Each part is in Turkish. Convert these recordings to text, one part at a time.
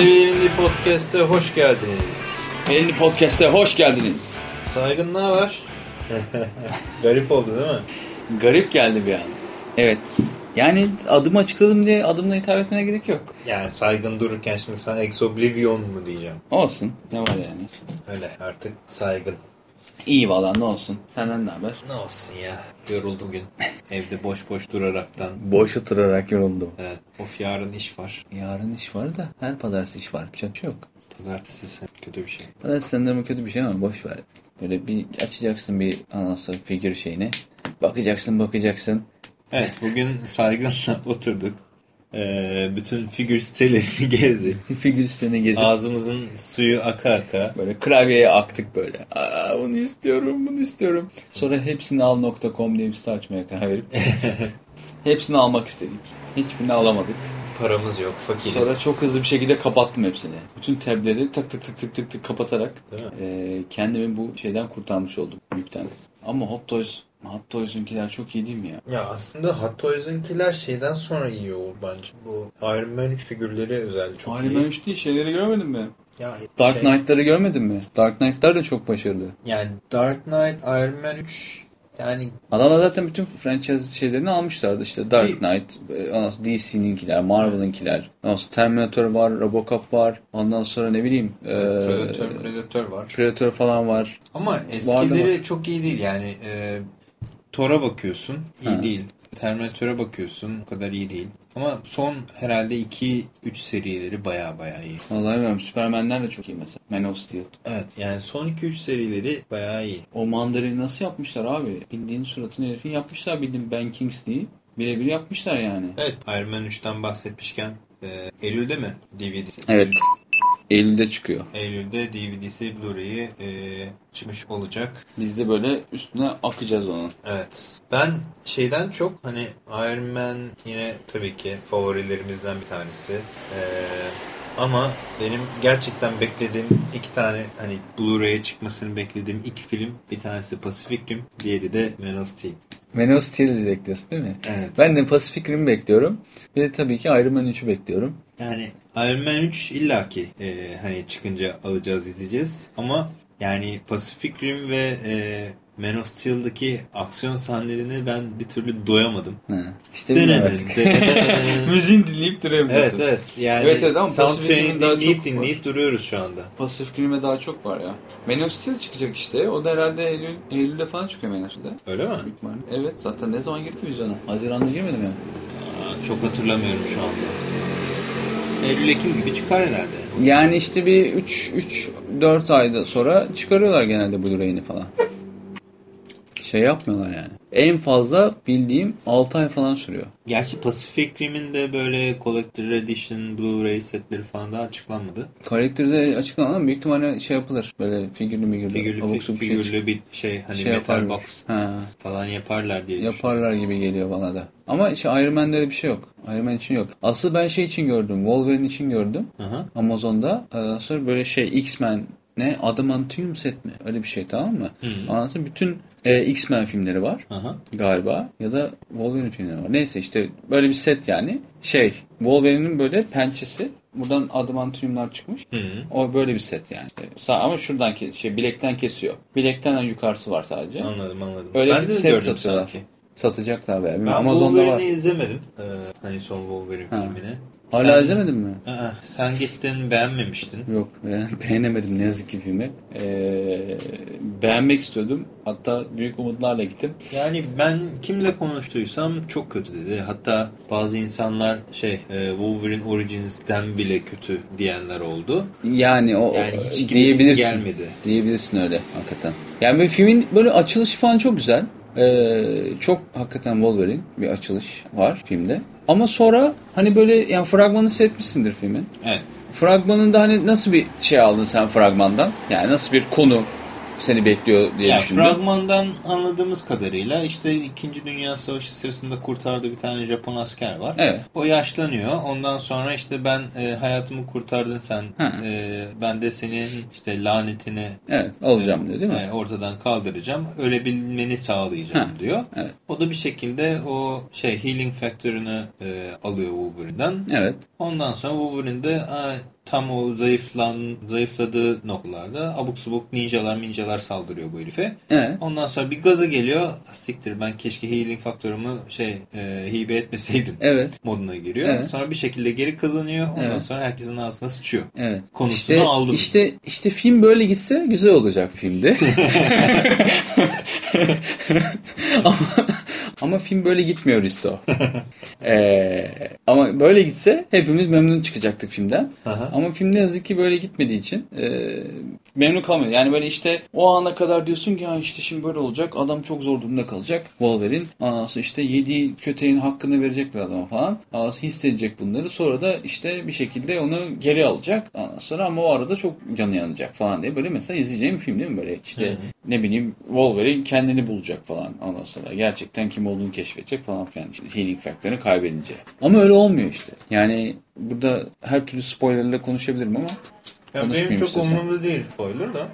Peynirli Podcast'e hoş geldiniz. Peynirli Podcast'e hoş geldiniz. Saygın ne haber? Garip oldu değil mi? Garip geldi bir an. Evet. Yani adımı açıkladım diye adımla hitap etmene gerek yok. Yani saygın dururken şimdi sana Ex Oblivion mu diyeceğim. Olsun. Ne var yani? Öyle artık saygın. İyi valla ne olsun. Senden ne haber? Ne olsun ya. Yoruldum bugün. Evde boş boş duraraktan. Boş oturarak yoruldum. Evet. Of yarın iş var. Yarın iş var da her pazartesi iş var. Bir şey yok. Pazartesi kötü bir şey. Pazartesi sanırım kötü bir şey ama boş ver. Böyle bir açacaksın bir anasını figür şeyini. Bakacaksın bakacaksın. Evet bugün saygınla oturduk. Ee, bütün figür sitelerini gezdik. Figür siteni gezip Ağzımızın suyu aka aka. böyle klavyeye aktık böyle. Aa, bunu istiyorum bunu istiyorum. Sonra hepsini al.com diye bir site açmaya karar verip hepsini almak istedik. Hiçbirini alamadık. Paramız yok fakiriz. Sonra çok hızlı bir şekilde kapattım hepsini. Bütün tableri tık tık tık tık tık tık kapatarak e, kendimi bu şeyden kurtarmış oldum yükten. Ama Hot Toys, Hot Toys'unkiler çok iyi değil mi ya? Ya aslında Hot Toys'unkiler şeyden sonra iyi olur bence. Bu Iron Man 3 figürleri özellikle çok Iron iyi. Man 3 değil şeyleri görmedin mi? Ya Dark şey- Knight'ları görmedin mi? Dark Knight'lar da çok başarılı. Yani Dark Knight, Iron Man 3 yani Adamlar zaten bütün franchise şeylerini almışlardı işte Dark Knight, e, DC'ninkiler, Marvel'ınkiler, ondan sonra Terminator var, Robocop var, ondan sonra ne bileyim e, Predator, Predator var. Predator falan var. Ama eskileri çok iyi değil yani. E, Thor'a bakıyorsun iyi Ha. değil. Terminator'a bakıyorsun o kadar iyi değil. Ama son herhalde 2-3 serileri baya baya iyi. Vallahi bilmiyorum Superman'ler de çok iyi mesela. Man of Steel. Evet yani son 2-3 serileri baya iyi. O mandarini nasıl yapmışlar abi? Bildiğin suratını herifin yapmışlar bildiğin Ben Kingsley'i. Birebir yapmışlar yani. Evet Iron Man 3'ten bahsetmişken e, Eylül'de mi DVD'si? Evet. Eylül'de çıkıyor. Eylül'de DVD'si Blu-ray'i e, çıkmış olacak. Biz de böyle üstüne akacağız onun. Evet. Ben şeyden çok hani Iron Man yine tabii ki favorilerimizden bir tanesi. Ee, ama benim gerçekten beklediğim iki tane hani Blu-ray'e çıkmasını beklediğim iki film. Bir tanesi Pacific Rim, diğeri de Man of Steel. Man of Steel'i bekliyorsun değil mi? Evet. Ben de Pacific Rim'i bekliyorum. Bir de tabii ki Iron Man 3'ü bekliyorum. Yani Iron Man 3 illaki e, hani çıkınca alacağız izleyeceğiz ama yani Pacific Rim ve e, Man of Steel'daki aksiyon sahnelerini ben bir türlü doyamadım. Ha. İşte. Denemedim. Müziğini dinleyip duruyorsun. evet evet yani Evet, evet ama soundtrack'ini dinleyip dinleyip duruyoruz şu anda. Pacific Rim'e daha çok var ya. Man of Steel çıkacak işte. O da herhalde Eylül, Eylül'de falan çıkıyor Man of Steel'de. Öyle mi? Evet zaten ne zaman girdi vizyona? Haziran'da girmedi mi? Aa, çok hatırlamıyorum şu anda. Eylül-Ekim gibi çıkar herhalde. Yani işte bir 3 3 4 ayda sonra çıkarıyorlar genelde Blu-ray'ini falan. Şey yapmıyorlar yani. En fazla bildiğim 6 ay falan sürüyor. Gerçi Pacific Rim'in de böyle Collector Edition Blu-ray setleri falan daha açıklanmadı. Collector'da açıklanan ama büyük ihtimalle şey yapılır. Böyle figürlü migürlü. Figürlü, abuk sabuk şey figürlü bir şey hani şey metal yaparlar. box Ha, falan yaparlar diye yaparlar gibi geliyor bana da. Ama işte Iron Man'de öyle bir şey yok. Iron Man için yok. Asıl ben şey için gördüm. Wolverine için gördüm. Hı. Amazon'da. Ondan sonra böyle şey X-Men ne? Adamantium set mi? Öyle bir şey tamam mı? Anlatayım. Bütün e, X-Men filmleri var hı. galiba. Ya da Wolverine filmleri var. Neyse işte böyle bir set yani. Şey Wolverine'in böyle pençesi. Buradan adamantiumlar çıkmış. Hı hı. O böyle bir set yani. İşte Sa- ama şuradan kes, şey bilekten kesiyor. Bilekten yukarısı var sadece. Anladım anladım. Öyle ben bir de set gördüm satıyorlar. sanki. Satacaklar be. Ben Amazon'da var. Wolverine'i izlemedim. Ee, hani son Wolverine Ha. filmini. Hala Sen- izlemedin mi? Aa, sen gittin beğenmemiştin. Yok be- beğenemedim ne yazık ki filmi. Ee, beğenmek istiyordum. Hatta büyük umutlarla gittim. Yani ben kimle konuştuysam çok kötü dedi. Hatta bazı insanlar şey e, Wolverine Origins'ten bile kötü diyenler oldu. Yani o Yani hiç diyebilirsin. gelmedi. Diyebilirsin öyle hakikaten. Yani böyle filmin böyle açılışı falan çok güzel. Ee, çok hakikaten Wolverine bir açılış var filmde. Ama sonra hani böyle yani fragmanı seyretmişsindir filmin. Evet. Fragmanında hani nasıl bir şey aldın sen fragmandan? Yani nasıl bir konu seni bekliyor diye Ya düşündüm. fragmandan anladığımız kadarıyla işte 2. Dünya Savaşı sırasında kurtardığı bir tane Japon asker var. Evet. O yaşlanıyor. Ondan sonra işte ben e, hayatımı kurtardın sen. Ha. E, ben de senin işte lanetini Evet alacağım diyor değil mi? e, ortadan kaldıracağım. Ölebilmeni sağlayacağım Ha. diyor. Evet. O da bir şekilde o şey healing faktörünü e, alıyor Wolverine'den. Evet. Ondan sonra Wolverine de "Aa, tam o zayıflan, zayıfladığı noktalarda abuk subuk ninjalar minjalar saldırıyor bu herife. Evet. Ondan sonra bir gaza geliyor. Siktir ben keşke healing faktörümü şey e, hibe etmeseydim Evet. moduna giriyor. Evet. Sonra bir şekilde geri kazanıyor. Ondan Evet. sonra herkesin ağzına sıçıyor. Evet. Konusunu işte, aldım. İşte, işte film böyle gitse güzel olacak filmde. ama, ama film böyle gitmiyor Risto. Ee, ama böyle gitse hepimiz memnun çıkacaktık filmden. Aha. Ama film ne yazık ki böyle gitmediği için e, memnun kalmıyor. Yani böyle işte o ana kadar diyorsun ki ya işte şimdi böyle olacak. Adam çok zor durumda kalacak. Wolverine. Ondan sonra işte yediği köteğin hakkını verecekler adama falan. Ondan sonra hissedecek bunları. Sonra da işte bir şekilde onu geri alacak. Ondan sonra ama o arada çok canı yanacak falan diye. Böyle mesela izleyeceğim film değil mi? Böyle işte ne bileyim Wolverine kendini bulacak falan. Ondan sonra gerçekten kim olduğunu keşfedecek falan filan. İşte healing faktörünü kaybedince. Ama öyle olmuyor işte. Yani burada her türlü spoilerle konuşabilirim ama Ya benim çok istiyorsan. umurumda değil spoiler da.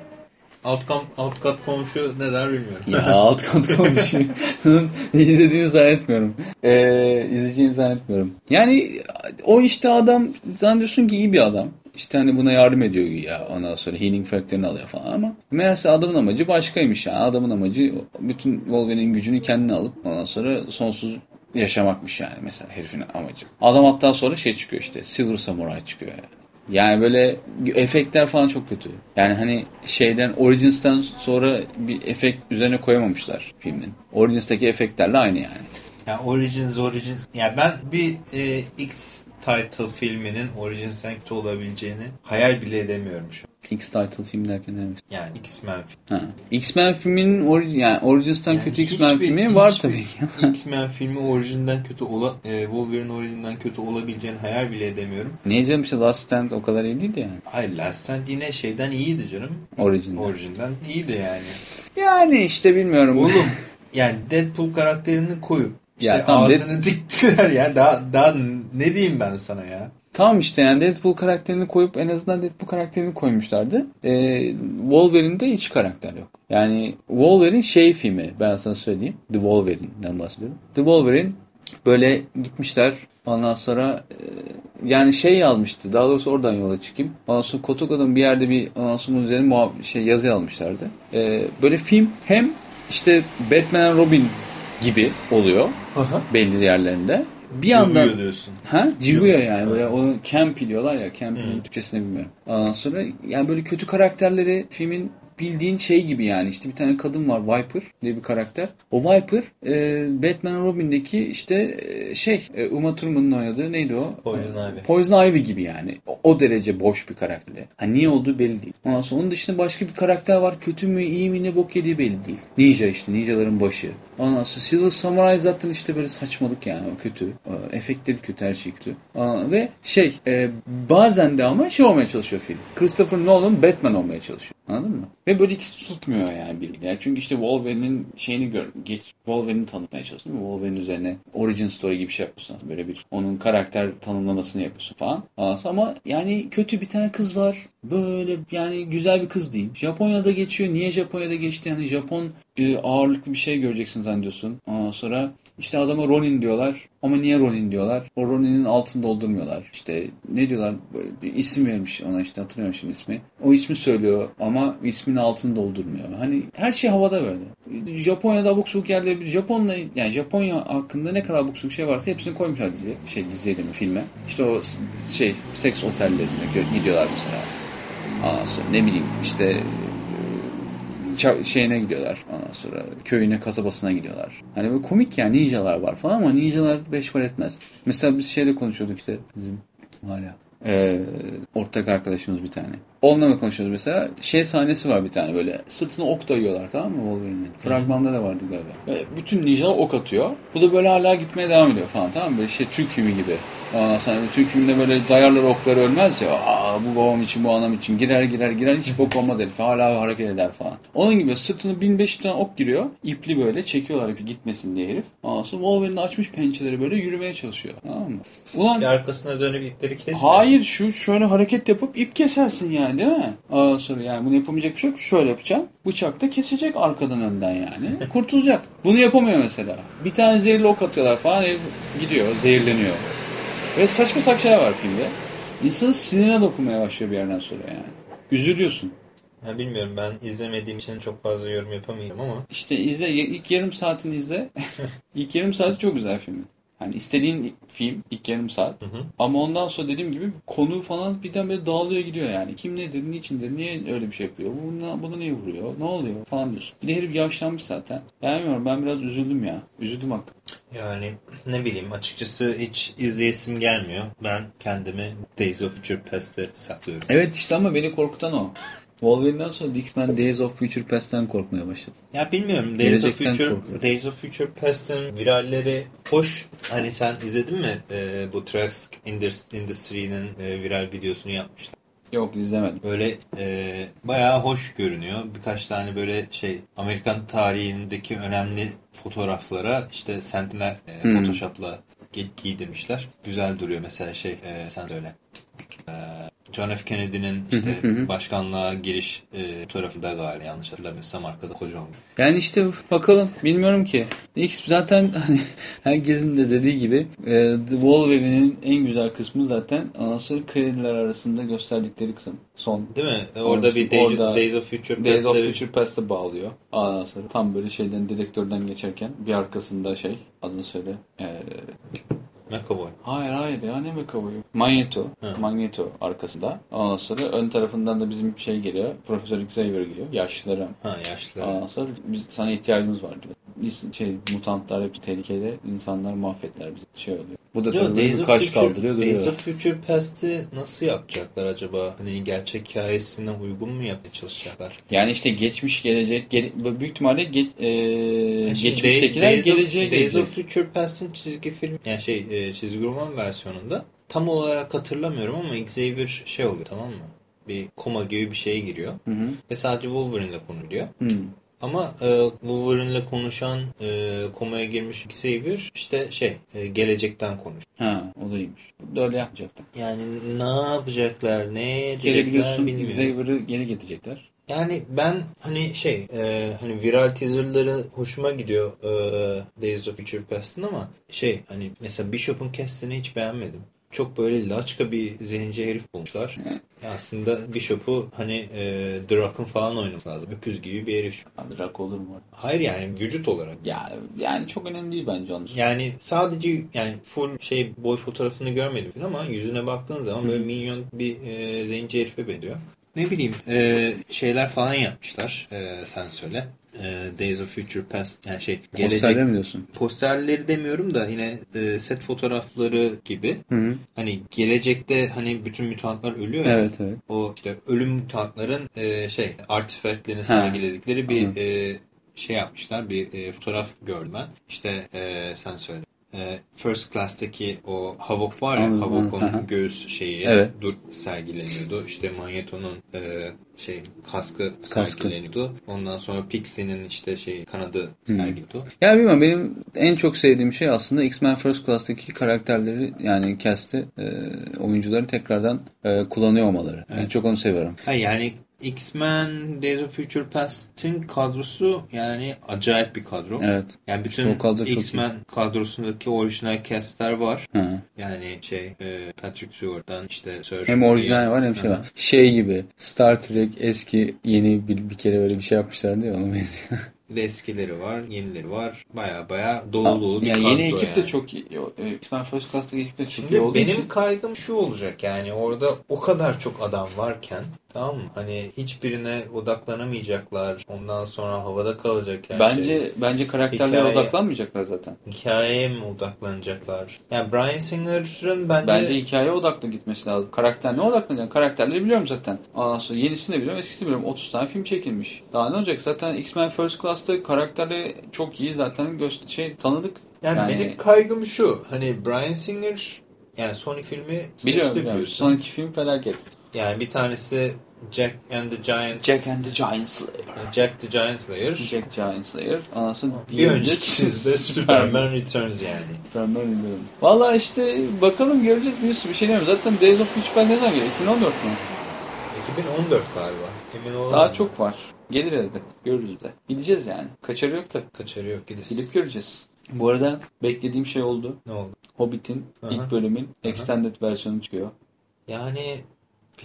Alt, kam, alt kat komşu ne der bilmiyorum. Ya alt kat komşu. İzlediğini zannetmiyorum. Ee, izleyeceğini zannetmiyorum. Yani o işte adam zannediyorsun ki iyi bir adam. İşte hani buna yardım ediyor ya ondan sonra healing faktörünü alıyor falan ama meğerse adamın amacı başkaymış yani. Adamın amacı bütün Wolverine'in gücünü kendine alıp ondan sonra sonsuz yaşamakmış yani mesela herifin amacı. Adam hatta sonra şey çıkıyor işte Silver Samurai çıkıyor yani. Yani böyle efektler falan çok kötü. Yani hani şeyden Origins'ten sonra bir efekt üzerine koyamamışlar filmin. Origins'teki efektlerle aynı yani. Ya Origins Origins. Ya ben bir e, X title filminin Origins'ten kötü olabileceğini hayal bile edemiyorum şu an. X-Title film derken ne demek? Yani X-Men film. Ha. X-Men filminin ori yani Origins'ten Yani kötü X-Men hiçbir- filmi var hiçbir tabii ki. X-Men filmi orijinden kötü ola, e, Wolverine orijinden kötü olabileceğini hayal bile edemiyorum. ne diyeceğim işte Last Stand o kadar iyi değildi yani. Ay Last Stand yine şeyden iyiydi canım. Origin'den. Orijinden iyiydi yani. Yani işte bilmiyorum. Oğlum yani Deadpool karakterini koyup işte Ya tamam, ağzını diktiler ya. Daha, daha ne diyeyim ben sana ya? Tamam işte yani Deadpool karakterini koyup en azından Deadpool karakterini koymuşlardı. Ee, Wolverine'de hiç karakter yok. Yani Wolverine şey filmi ben sana söyleyeyim. The Wolverine'den bahsediyorum. The Wolverine böyle gitmişler ondan sonra e, yani şey yazmıştı. Daha doğrusu oradan yola çıkayım. Ondan sonra Kotoka'nın bir yerde bir ondan sonra üzerine şey, yazı almışlardı. Ee, böyle film hem işte Batman Robin gibi oluyor Aha. belli yerlerinde. Bir yandan diyorsun. Ha? Cıvıyor yani böyle onu camp diyorlar ya camp'in Türkçesini bilmiyorum. Ondan sonra yani böyle kötü karakterleri filmin bildiğin şey gibi yani işte bir tane kadın var Viper diye bir karakter. O Viper e, Batman Robin'deki işte e, şey e, Uma Thurman'ın oynadığı neydi o? Poison E, Ivy. Poison Ivy gibi yani. O, o derece boş bir karakter. Ha niye olduğu belli değil. Ondan sonra onun dışında başka bir karakter var. Kötü mü iyi mi ne bok yediği belli değil. Ninja işte. Ninjaların başı. Ondan sonra Silver Samurai zaten işte böyle saçmalık yani o kötü. Ee, Efektleri kötü her şey kötü. Aa, ve şey e, bazen de ama şey olmaya çalışıyor film. Christopher Nolan Batman olmaya çalışıyor. Anladın mı? Ve böyle ikisi tutmuyor yani birbirine. Çünkü işte Wolverine'in şeyini gör, geç, Wolverine'i tanıtmaya çalışıyorsun. Wolverine üzerine origin story gibi bir şey yapıyorsun. Böyle bir onun karakter tanımlamasını yapıyorsun falan. Ama yani kötü bir tane kız var. Böyle yani güzel bir kız değil. Japonya'da geçiyor. Niye Japonya'da geçti? Yani Japon e, ağırlıklı bir şey göreceksin zannediyorsun. Ondan sonra işte adama Ronin diyorlar. Ama niye Ronin diyorlar? O Ronin'in altını doldurmuyorlar. İşte ne diyorlar? Bir isim vermiş ona işte hatırlıyorum şimdi ismi. O ismi söylüyor ama ismin altını doldurmuyor. Hani her şey havada böyle. Japonya'da abuk subuk yerleri bir Japonla yani Japonya hakkında ne kadar abuk subuk şey varsa hepsini koymuşlar diziye. Şey diziye değil mi filme. İşte o şey seks otellerine gidiyorlar mesela. Sonra ne bileyim işte şeyine gidiyorlar. Ondan sonra köyüne, kasabasına gidiyorlar. Hani böyle komik yani ninjalar var falan ama ninjalar beş para etmez. Mesela biz şeyle konuşuyorduk işte bizim hala. Ee, ortak arkadaşımız bir tane. Onunla mı konuşuyoruz mesela? Şey sahnesi var bir tane böyle. Sırtına ok dayıyorlar tamam mı Wolverine'in? Fragmanda da vardı galiba. Böyle bütün ninjalar ok atıyor. Bu da böyle hala gitmeye devam ediyor falan tamam mı? Böyle şey Türk filmi gibi. Ondan sonra Türk filminde böyle dayarlar okları ölmez ya. Aa, bu babam için bu anam için girer girer girer hiç bok olmaz herif. Hala hareket eder falan. Onun gibi sırtına 1500 tane ok giriyor. İpli böyle çekiyorlar ipi gitmesin diye herif. Ondan sonra Wolverine açmış pençeleri böyle yürümeye çalışıyor. Tamam mı? Ulan Bir arkasına dönüp ipleri kesme. Hayır şu şöyle hareket yapıp ip kesersin yani değil mi? Aa, sonra yani bunu yapamayacak bir şey yok. Şöyle yapacaksın. Bıçak da kesecek arkadan önden yani. Kurtulacak. Bunu yapamıyor mesela. Bir tane zehirli ok atıyorlar falan herif gidiyor zehirleniyor. Ve saçma saçma şeyler var filmde. insanın sinirine dokunmaya başlıyor bir yerden sonra yani. Üzülüyorsun. Ya bilmiyorum ben izlemediğim için çok fazla yorum yapamayacağım ama. İşte izle ilk yarım saatini izle. ilk yarım saati çok güzel filmin. Hani istediğin film ilk yarım saat. Hı hı. Ama ondan sonra dediğim gibi konu falan birden böyle dağılıyor gidiyor yani. Kim nedir, niçindir, niye öyle bir şey yapıyor, bunu, bunu niye vuruyor, ne oluyor falan diyorsun. Bir de herif yaşlanmış zaten. Ben bilmiyorum ben biraz üzüldüm ya. Üzüldüm hakikaten. Yani ne bileyim açıkçası hiç izleyesim gelmiyor. Ben kendimi Days of Future Past'e saklıyorum. Evet işte ama beni korkutan o. Wolverine'den sonra X-Men Days of Future Past'ten korkmaya başladım. Ya bilmiyorum Days of Future korkuyorum. Days of Future Past'ın viralleri hoş. Hani sen izledin mi Ee, bu Indus- Industry'nin e, viral videosunu yapmışlar. Yok izlemedim. Böyle e, bayağı hoş görünüyor. Birkaç tane böyle şey Amerikan tarihindeki önemli fotoğraflara işte Sentinel e, Hmm. Photoshop'la gi- giydirmişler. Güzel duruyor mesela şey e, sen söyle. E, John F. Kennedy'nin işte başkanlığa giriş e, fotoğrafında galiba yanlış hatırlamıyorsam arkada kocaman. Yani işte bakalım bilmiyorum ki. X zaten hani herkesin de dediği gibi e, The Wolverine'in en güzel kısmı zaten anasını krediler arasında gösterdikleri kısım. Son. Değil mi? E, Orada bir Days, orada Days of Future Days of Past'ı- Future Past'a bağlıyor. Sonra tam böyle şeyden dedektörden geçerken bir arkasında şey adını söyle. Ee, McAvoy. hayır hayır ya ne McAvoy'u? Magneto. Hı. Magneto arkasında. Ondan sonra ön tarafından da bizim şey geliyor. Profesör Xavier geliyor. Yaşlılara Ha yaşlı. Ondan sonra biz sana ihtiyacımız var diyor. Biz şey mutantlar hep tehlikede insanlar mahvettiler bizi. Şey oluyor. Bu da tabii Days of kaş Future- kaldırıyor Days duruyor. of Future Past'i nasıl yapacaklar acaba? Hani gerçek hikayesine uygun mu yapmaya çalışacaklar? Yani işte geçmiş gelecek gele, büyük ihtimalle ge, e, Yani geçmiştekiler Days of- geleceğe Days gelecek. of Future Past'in çizgi film yani şey e, çizgi roman versiyonunda tam olarak hatırlamıyorum ama Xavier şey oluyor tamam mı? Bir koma gibi bir şeye giriyor. Hı hı. Ve sadece Wolverine'le konuluyor. Hı. Ama e, Wolverine'le konuşan e, komaya girmiş Xavier işte şey e, gelecekten konuş. Ha o da iyiymiş. Bu da öyle yapacaktım. Yani ne yapacaklar, ne diyecekler biliyorsun bilmiyorum. Xavier'ı geri getirecekler. Yani ben hani şey e, hani viral teaserları hoşuma gidiyor e, Days of Future Past'ın ama şey hani mesela Bishop'un kestini hiç beğenmedim. Çok böyle laçka bir zenci herif bulmuşlar. Ya aslında Bishop'u hani e, Rock'ın falan oynaması lazım. Öküz gibi bir herif. Abi rak olur mu? Hayır yani vücut olarak. Ya yani çok önemli değil bence onun. Yani sadece yani full şey boy fotoğrafını görmedim ama yüzüne baktığın zaman böyle minyon bir e, zenci herife benziyor. Ne bileyim e, şeyler falan yapmışlar. E, sen söyle. E, Days of Future Past yani şey Posterler mi diyorsun? posterleri demiyorum da yine e, set fotoğrafları gibi. Hı hı. Hani gelecekte hani bütün mutantlar ölüyor ya. Evet evet. O işte ölüm mutantların e, şey artifactlerini sergiledikleri bir e, şey yapmışlar. Bir e, fotoğraf gördüm ben. İşte e, sen söyle. E, First Class'taki o Havok var ya Havok'un göğüs şeyi Evet. dur sergileniyordu. İşte Magneto'nun e, şey kaskı, Kaskı. sergileniyordu. Ondan sonra Pixie'nin işte şey kanadı sergileniyordu. Ya bilmiyorum benim en çok sevdiğim şey aslında X-Men First Class'taki karakterleri yani cast'i e, oyuncuları tekrardan e, kullanıyor olmaları. En çok onu seviyorum. Ha yani X-Men Days of Future Past'in kadrosu yani acayip bir kadro. Evet. Yani bütün İşte X-Men kadrosundaki orijinal castler var. Hı. Yani şey e, Patrick Stewart'tan işte Sir Hem orijinal var hem şey var. Şey gibi Star Trek eski yeni bir, bir kere böyle bir şey yapmışlardı ya ona benziyor. De eskileri var, yenileri var. Baya baya dolu dolu bir yani kadro yeni ekip de yani. çok iyi. E, X-Men First Class'taki ekip de çok iyi Şimdi olduğu benim için. kaygım şu olacak yani orada o kadar çok adam varken tamam mı? Hani hiçbirine odaklanamayacaklar. Ondan sonra havada kalacak her Bence şey. bence karakterlere Hikaye- odaklanmayacaklar zaten. Hikayeye mi odaklanacaklar? Yani Brian Singer'ın bence, Bence hikaye odaklı gitmesi lazım. Karakter ne odaklanacak? Karakterleri biliyorum zaten. Ondan sonra yenisini de biliyorum, eskisini biliyorum. 30 tane film çekilmiş. Daha ne olacak? Zaten X-Men First Class'ta karakterleri çok iyi zaten göster şey tanıdık. yani, benim kaygım şu. Hani Brian Singer yani Sony filmi biliyorum, biliyorum. Son iki film felaket. Yani bir tanesi Jack and the Giant Jack and the Giant Slayer. Jack the Giant Slayer. Jack Giant Slayer. Sonra Bir öncekisi de Superman Returns yani. Superman bilmiyorum. Valla işte bakalım göreceğiz bir, bir şey demiyorum. Zaten Days of Future ne zaman geliyor? 2014 mu? 2014 galiba. Emin olamam. Daha çok var. Gelir elbet. Görürüz de. Gideceğiz yani. Kaçarı yok da. Kaçarı yok gideriz. Gidip göreceğiz. Bu arada beklediğim şey oldu. Ne oldu? Hobbit'in Aha. ilk bölümün extended versiyonu çıkıyor. Yani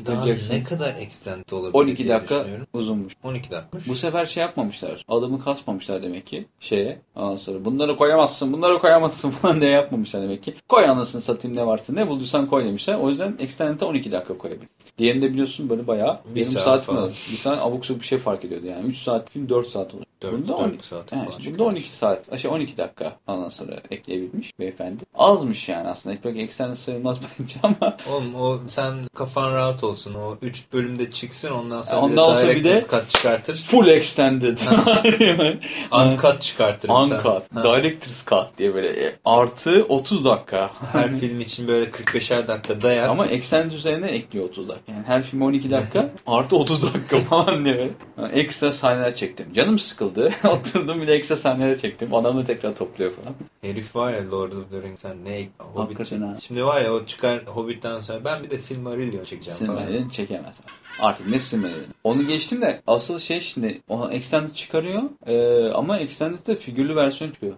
daha Jackson. ne kadar extend olabilir 12 diye dakika uzunmuş. 12 dakika. Bu sefer şey yapmamışlar. Adamı kasmamışlar demek ki şeye. Ondan sonra bunları koyamazsın, bunları koyamazsın falan diye yapmamışlar demek ki. Koy anasını satayım ne varsa ne bulduysan koy demişler. O yüzden Extended'e 12 dakika koyabilir. Diğerinde biliyorsun böyle bayağı Bir yarım saat saat, falan. Bir saat abuk bir şey fark ediyordu yani. 3 saat film 4 saat oluyor. Dört- bunda dört 12 saat Evet, bunda çıkıyor. 12 saat, şey 12 dakika ondan sonra ekleyebilmiş beyefendi. Azmış yani aslında. Pek Extended sayılmaz bence ama Oğlum o sen kafan rahat olsun. O 3 bölümde çıksın ondan sonra Ondan bir de Director's Cut çıkartır. full extended. Uncut çıkartır. Uncut, Director's Cut diye böyle e, artı 30 dakika. Her film için böyle 45'er dakika dayar. Ama extended üzerine ekliyor 30 dakika. Yani her film 12 dakika artı 30 dakika falan diye. Yani Ekstra sahneler çektim. Canım sıkıldı. Oturdum bir de ekstra sahneler çektim. Adamı tekrar topluyor falan. Herif var ya Lord of the Rings sen ne Hobbit Hakikaten çek- ha. Şimdi var ya o çıkar Hobbit'ten sonra ben bir de Silmarillion çekeceğim falan. Silmarillion çekemez. Artık ne Silmarillion? Onu geçtim de asıl şey şimdi o extended çıkarıyor ee, ama extended'de figürlü versiyon çıkıyor.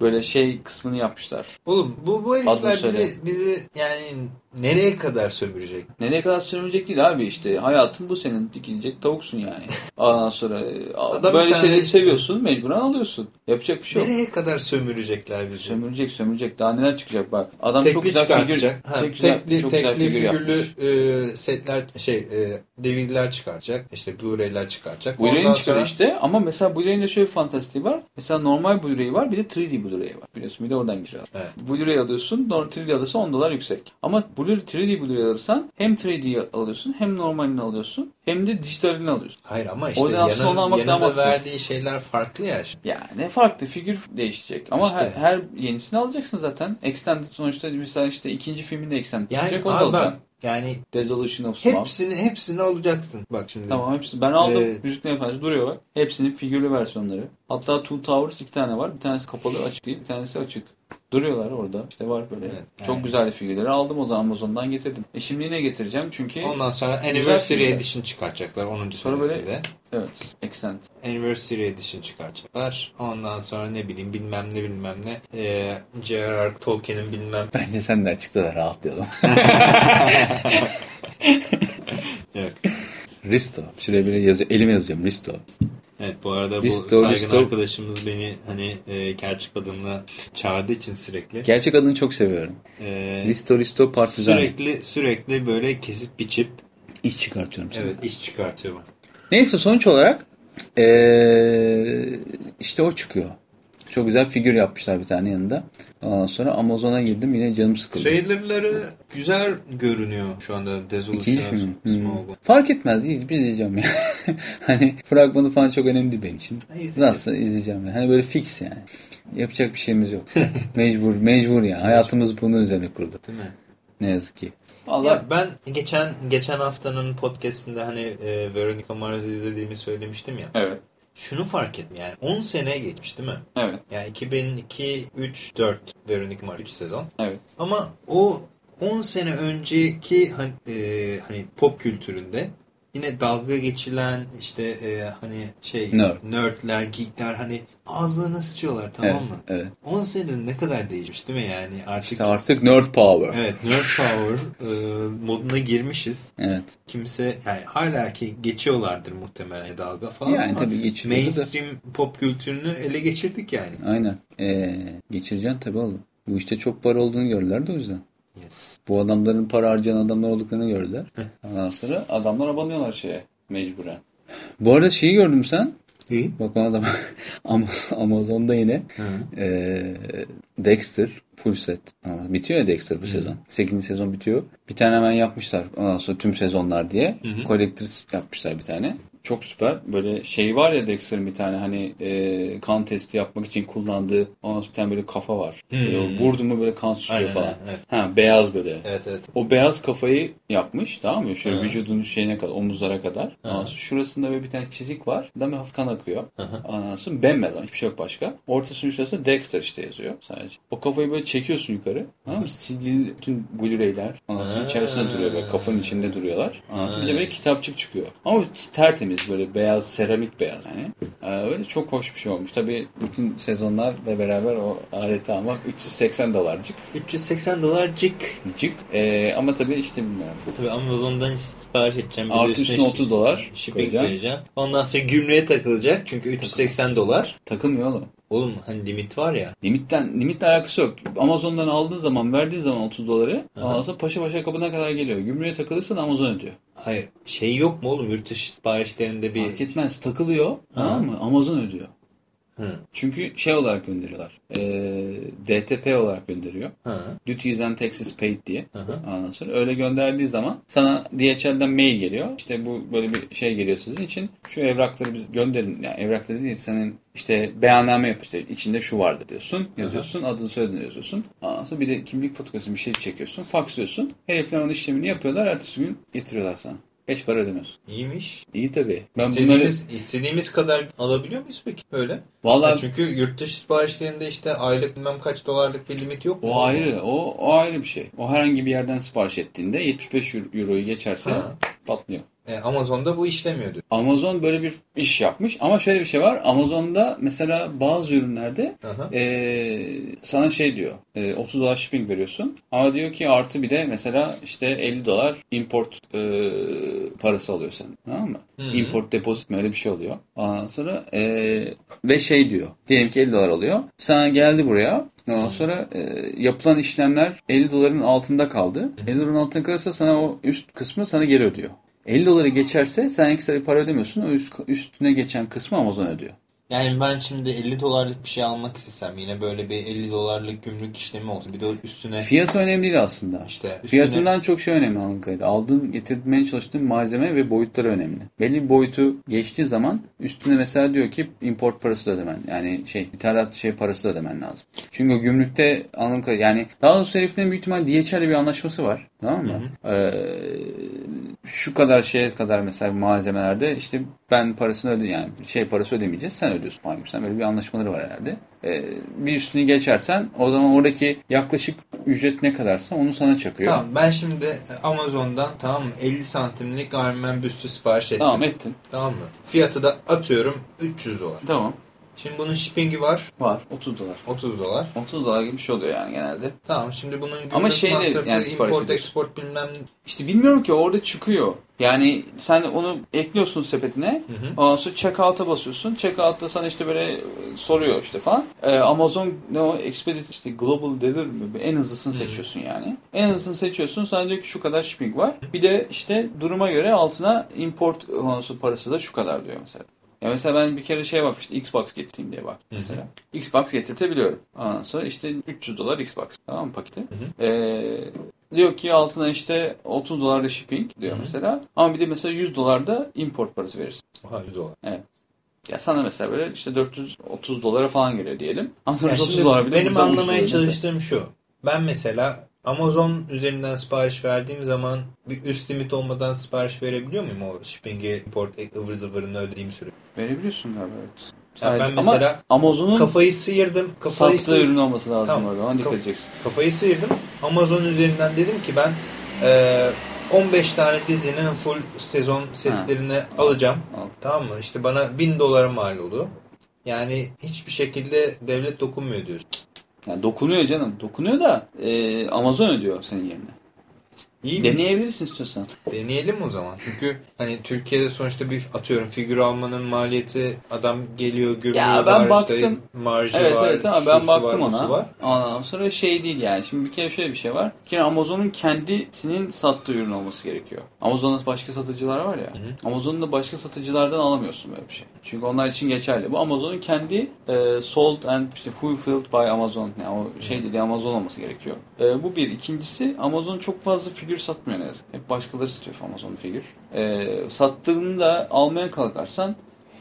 Böyle şey kısmını yapmışlar. Oğlum bu, bu herifler bizi, bizi yani nereye kadar sömürecek? Nereye kadar sürünecek değil abi işte. Hayatın bu senin dikilecek tavuksun yani. Ondan sonra e, Adam böyle şeyleri seviyorsun mecburen alıyorsun. Yapacak bir şey yok. Nereye kadar sömürecekler bizi? Sömürecek sömürecek. Daha neler çıkacak bak. Adam tekli çok güzel figür. Ha, çok güzel, tekli, çok güzel tekli figür figürlü e, setler şey e, DVD'ler çıkaracak. İşte Blu-ray'ler çıkaracak. Blu-ray'in çıkar sonra- işte ama mesela Blu-ray'in de şöyle bir fantastiği var. Mesela normal Blu-ray var bir de 3D Blu-ray var. Biliyorsun bir de oradan giriyor. Evet. Blu-ray alıyorsun, normal 3D alırsan 10 dolar yüksek. Ama Blu-ray 3D Blu-ray alırsan hem 3D alıyorsun hem normalini alıyorsun hem de dijitalini alıyorsun. Hayır ama işte aslında yanın, onu almak daha yanında mantıklı. verdiği şeyler farklı ya. Şimdi. Ya ne farklı figür değişecek. Ama İşte. her, her yenisini alacaksın zaten. Extended sonuçta mesela işte ikinci filmin de Extended Yani çıkacak onu da alacaksın. yani Dissolution of Swamp. hepsini hepsini alacaksın. Bak şimdi. Tamam hepsi. Ben aldım. Ee, Müziklerin Efendisi duruyor bak. Hepsinin figürlü versiyonları. Hatta Two Towers iki tane var. Bir tanesi kapalı açık değil. Bir tanesi açık. Duruyorlar orada. İşte var böyle. Evet, Çok yani. güzel figürleri aldım o da Amazon'dan getirdim. E şimdi yine getireceğim çünkü Ondan sonra Anniversary. Edition çıkartacaklar 10. Sonra böyle- senesinde. evet Extend. Anniversary Edition çıkartacaklar. Ondan sonra ne bileyim bilmem ne bilmem ne. Ee, J.R.R. Tolkien'in bilmem. Bence sen de açıkta da rahatlayalım. Evet. Risto. Şuraya böyle yazıyor. Elime yazacağım. Risto. Evet bu arada bu Risto, saygın Risto. arkadaşımız beni hani e, gerçek adımla çağırdığı için sürekli. Gerçek adını çok seviyorum. e, Risto Risto Partizan. sürekli sürekli böyle kesip biçip İş çıkartıyorum sana. evet iş çıkartıyor. bana. Neyse sonuç olarak ee, işte o çıkıyor. Çok güzel figür yapmışlar bir tane yanında. Ondan sonra Amazon'a girdim yine canım sıkıldı. Trailerları güzel görünüyor şu anda Dissolution İkinci film. Hmm. Fark etmez. değil, Bir izleyeceğim ya. hani fragmanı falan çok önemli değil benim için. İzleyeceğiz. Nasıl izleyeceğim yani. Hani böyle fix yani. Yapacak bir şeyimiz yok. mecbur, mecbur yani. Hayatımız bunun üzerine kurdu. Değil mi? Ne yazık ki. Allah Ya ben geçen geçen haftanın podcast'inde hani e, Veronica Mars'ı izlediğimi söylemiştim ya. Evet. Şunu fark ettim yani 10 sene geçmiş değil mi? Evet. Yani 2002, 3, 4 Veronica Mars 3 sezon. Evet. Ama o 10 sene önceki hani, e, hani pop kültüründe yine dalga geçilen işte e, hani şey Nerd. nerdler, geekler hani ağızlarına sıçıyorlar tamam evet. mı? Evet. 10 senede ne kadar değişmiş değil mi yani artık İşte artık nerd power. Evet, nerd power e, moduna girmişiz. Evet. Kimse yani hala ki geçiyorlardır muhtemelen dalga falan Yani tabii geçiliyordu da. mainstream pop kültürünü ele geçirdik yani. Aynen. Ee, geçireceksin tabii oğlum. Bu işte çok para olduğunu gördüler de o yüzden. Yes. Bu adamların para harcayan adamlar olduklarını gördüler. Ondan sonra adamlar abanıyorlar şeye mecburen. Bu arada şeyi gördüm sen. İyi. Bak ona da Amaz- Amazon'da yine eee, Dexter full set. Bitiyor ya Dexter bu sezon. 8. sezon bitiyor. Bir tane hemen yapmışlar. Ondan sonra tüm sezonlar diye. Collectors yapmışlar bir tane. Çok süper. Böyle şey var ya Dexter'ın bir tane hani eee, kan testi yapmak için kullandığı ondan bir tane böyle kafa var. Böyle vurdu mu böyle kan sıçrıyor Aynen, falan. evet. Ha beyaz böyle. Evet evet. O beyaz kafayı yapmış tamam mı? Şöyle vücudunun şeyine kadar, omuzlara kadar. Sonra şurasında böyle bir tane çizik var. Bir hafif kan akıyor. Sonra bembeyaz hiçbir şey yok başka. Ortasının şurasında Dexter işte yazıyor sadece. O kafayı böyle çekiyorsun yukarı. Tamam mı? Silgili bütün Blu-ray'ler sonra içerisinde duruyor böyle kafanın içinde duruyorlar. Bir de böyle kitapçık çıkıyor. Ama tertemiz tertemiz böyle beyaz seramik beyaz yani. Ee, öyle çok hoş bir şey olmuş. Tabii bütün sezonlarla beraber o aleti almak 380 dolarcık. 380 dolarcık. Cık. Ee, ama tabii işte bilmiyorum. Tabii Amazon'dan sipariş edeceğim. Bir Artı üstüne 30 dolar shipping vereceğim. Ondan sonra gümrüğe takılacak. Çünkü 380 dolar. Takılmıyor oğlum. Oğlum hani limit var ya. Limitten, limitle alakası yok. Amazon'dan aldığın zaman, verdiğin zaman 30 doları, ondan sonra paşa paşa kapına kadar geliyor. Gümrüğe takılırsan Amazon ödüyor. Hayır şey yok mu oğlum yurt dışı siparişlerinde bir... Fark etmez. Takılıyor. Tamam mı? Amazon ödüyor. Hı. Çünkü şey olarak gönderiyorlar. E, DTP olarak gönderiyor. Hı. Duties and Taxes Paid diye. Hı hı. Ondan sonra öyle gönderdiği zaman sana DHL'den mail geliyor. İşte bu böyle bir şey geliyor sizin için. Şu evrakları biz gönderin. Yani evrakları değil senin işte beyanname yap işte içinde şu vardır diyorsun. Yazıyorsun. Adını soyadını yazıyorsun. Ondan sonra bir de kimlik fotoğrafı bir şey çekiyorsun. Faksliyorsun. Herifler onun işlemini yapıyorlar. Ertesi gün getiriyorlar sana. Beş para ödemiyorsun. İyiymiş. İyi tabii. Ben bunları... istediğimiz, istediğimiz kadar alabiliyor muyuz peki öyle? Vallahi Ya çünkü yurt dışı siparişlerinde işte aylık bilmem kaç dolarlık bir limit yok mu? O ayrı, o, o ayrı bir şey. O herhangi bir yerden sipariş ettiğinde 75 euro- euroyu geçerse Ha. patlıyor. E, Amazon'da bu işlemiyordu. Amazon böyle bir iş yapmış ama şöyle bir şey var. Amazon'da mesela bazı ürünlerde Aha. eee, sana şey diyor. eee, 30 dolar shipping veriyorsun. Ama diyor ki artı bir de mesela işte 50 dolar import eee, parası alıyor sen. Tamam mı? Import depozit mi öyle bir şey oluyor. Ondan sonra eee, ve şey diyor. Diyelim ki 50 dolar alıyor. Sana geldi buraya. Ondan sonra eee, yapılan işlemler 50 doların altında kaldı. 50 doların altında kalırsa sana o üst kısmı sana geri ödüyor. 50 doları geçerse sen ekstra bir para ödemiyorsun. O üst, üstüne geçen kısmı Amazon ödüyor. Yani ben şimdi 50 dolarlık bir şey almak istesem yine böyle bir 50 dolarlık gümrük işlemi olsun. Bir de üstüne Fiyatı önemli değil aslında. işte üstüne, Fiyatından çok şey önemli kadarıyla. Aldığın, getirmeye çalıştığın malzeme ve boyutları önemli. Belli bir boyutu geçtiği zaman üstüne mesela diyor ki import parası da ödemen. Yani şey ithalat şey parası da ödemen lazım. Çünkü gümrükte kadarıyla yani daha doğrusu heriflerin büyük ihtimal DHL'le bir anlaşması var. Tamam mı? Ee, şu kadar şeye kadar mesela malzemelerde işte ben parasını öde yani şey parası ödemeyeceğiz sen ödüyorsun falan gibi. Sen böyle bir anlaşmaları var herhalde. Ee, bir üstünü geçersen o zaman oradaki yaklaşık ücret ne kadarsa onu sana çakıyor. Tamam ben şimdi Amazon'dan tamam mı 50 santimlik Iron Man büstü sipariş ettim. Tamam ettin. Tamam mı? Fiyatı da atıyorum 300 dolar. Tamam. Şimdi bunun shipping'i var Var. 30 dolar. 30 dolar. 30 dolar gibi bir şey oluyor yani genelde. Tamam şimdi bunun Ama şeyle yani import export bilmem İşte bilmiyorum ki orada çıkıyor. Yani sen onu ekliyorsun sepetine. Ondan sonra checkout'a basıyorsun. Checkout'ta sana işte böyle e, soruyor işte falan. Ee, Amazon ne o Expedit işte Global Delivery mi? En hızlısını seçiyorsun yani. En hızlısını seçiyorsun. Sana diyor ki şu kadar shipping var. Bir de işte duruma göre altına import ondan parası da şu kadar diyor mesela. Ya mesela ben bir kere şey bakmıştım. Xbox getireyim diye bak mesela. Xbox getirtebiliyorum. Ondan sonra işte 300 dolar Xbox. Tamam mı paketi? Ee, diyor ki altına işte 30 dolar da shipping diyor mesela. Ama bir de mesela 100 dolar da import parası verirsin. Aha, 100 dolar. Evet. Ya sana mesela böyle işte 430 dolara falan geliyor diyelim. Ama Ya 430 şimdi dolar bile benim anlamaya çalıştığım şu. Ben mesela Amazon üzerinden sipariş verdiğim zaman bir üst limit olmadan sipariş verebiliyor muyum o shipping'i, import, ıvır zıvırını ödediğim süre? Verebiliyorsun galiba evet. Ya ben mesela Ama Amazon'un Kafayı sıyırdım. Kafayı sattığı sıyırdım. ürün olması lazım Tamam. orada. Ona dikkat edeceksin. Kafayı sıyırdım. Amazon üzerinden dedim ki ben e, 15 tane dizinin full sezon setlerini alacağım. Al. Tamam mı? İşte bana 1000 dolara mal oldu. Yani hiçbir şekilde devlet dokunmuyor diyorsun. Yani dokunuyor canım. Dokunuyor da e, Amazon ödüyor senin yerine. İyi? Deneyebilirsin istiyorsan. Deneyelim o zaman. Çünkü hani Türkiye'de sonuçta bir atıyorum figür almanın maliyeti adam geliyor gümrüğü Ya ben var baktım. işte marjı Evet var. evet ama şusu ben baktım var, ona. Var. Ondan sonra şey değil yani. Şimdi bir kere şöyle bir şey var. Bir kere Amazon'un kendisinin sattığı ürün olması gerekiyor. Amazon'da başka satıcılar var ya. Amazon'un da başka satıcılardan alamıyorsun böyle bir şey. Çünkü onlar için geçerli. Bu Amazon'un kendi e, sold and işte fulfilled by Amazon. Yani o şey dediği Amazon olması gerekiyor. E, bu bir. İkincisi Amazon çok fazla figür satmıyor ne yazık. Hep başkaları satıyor Amazon figür. E, sattığını da almaya kalkarsan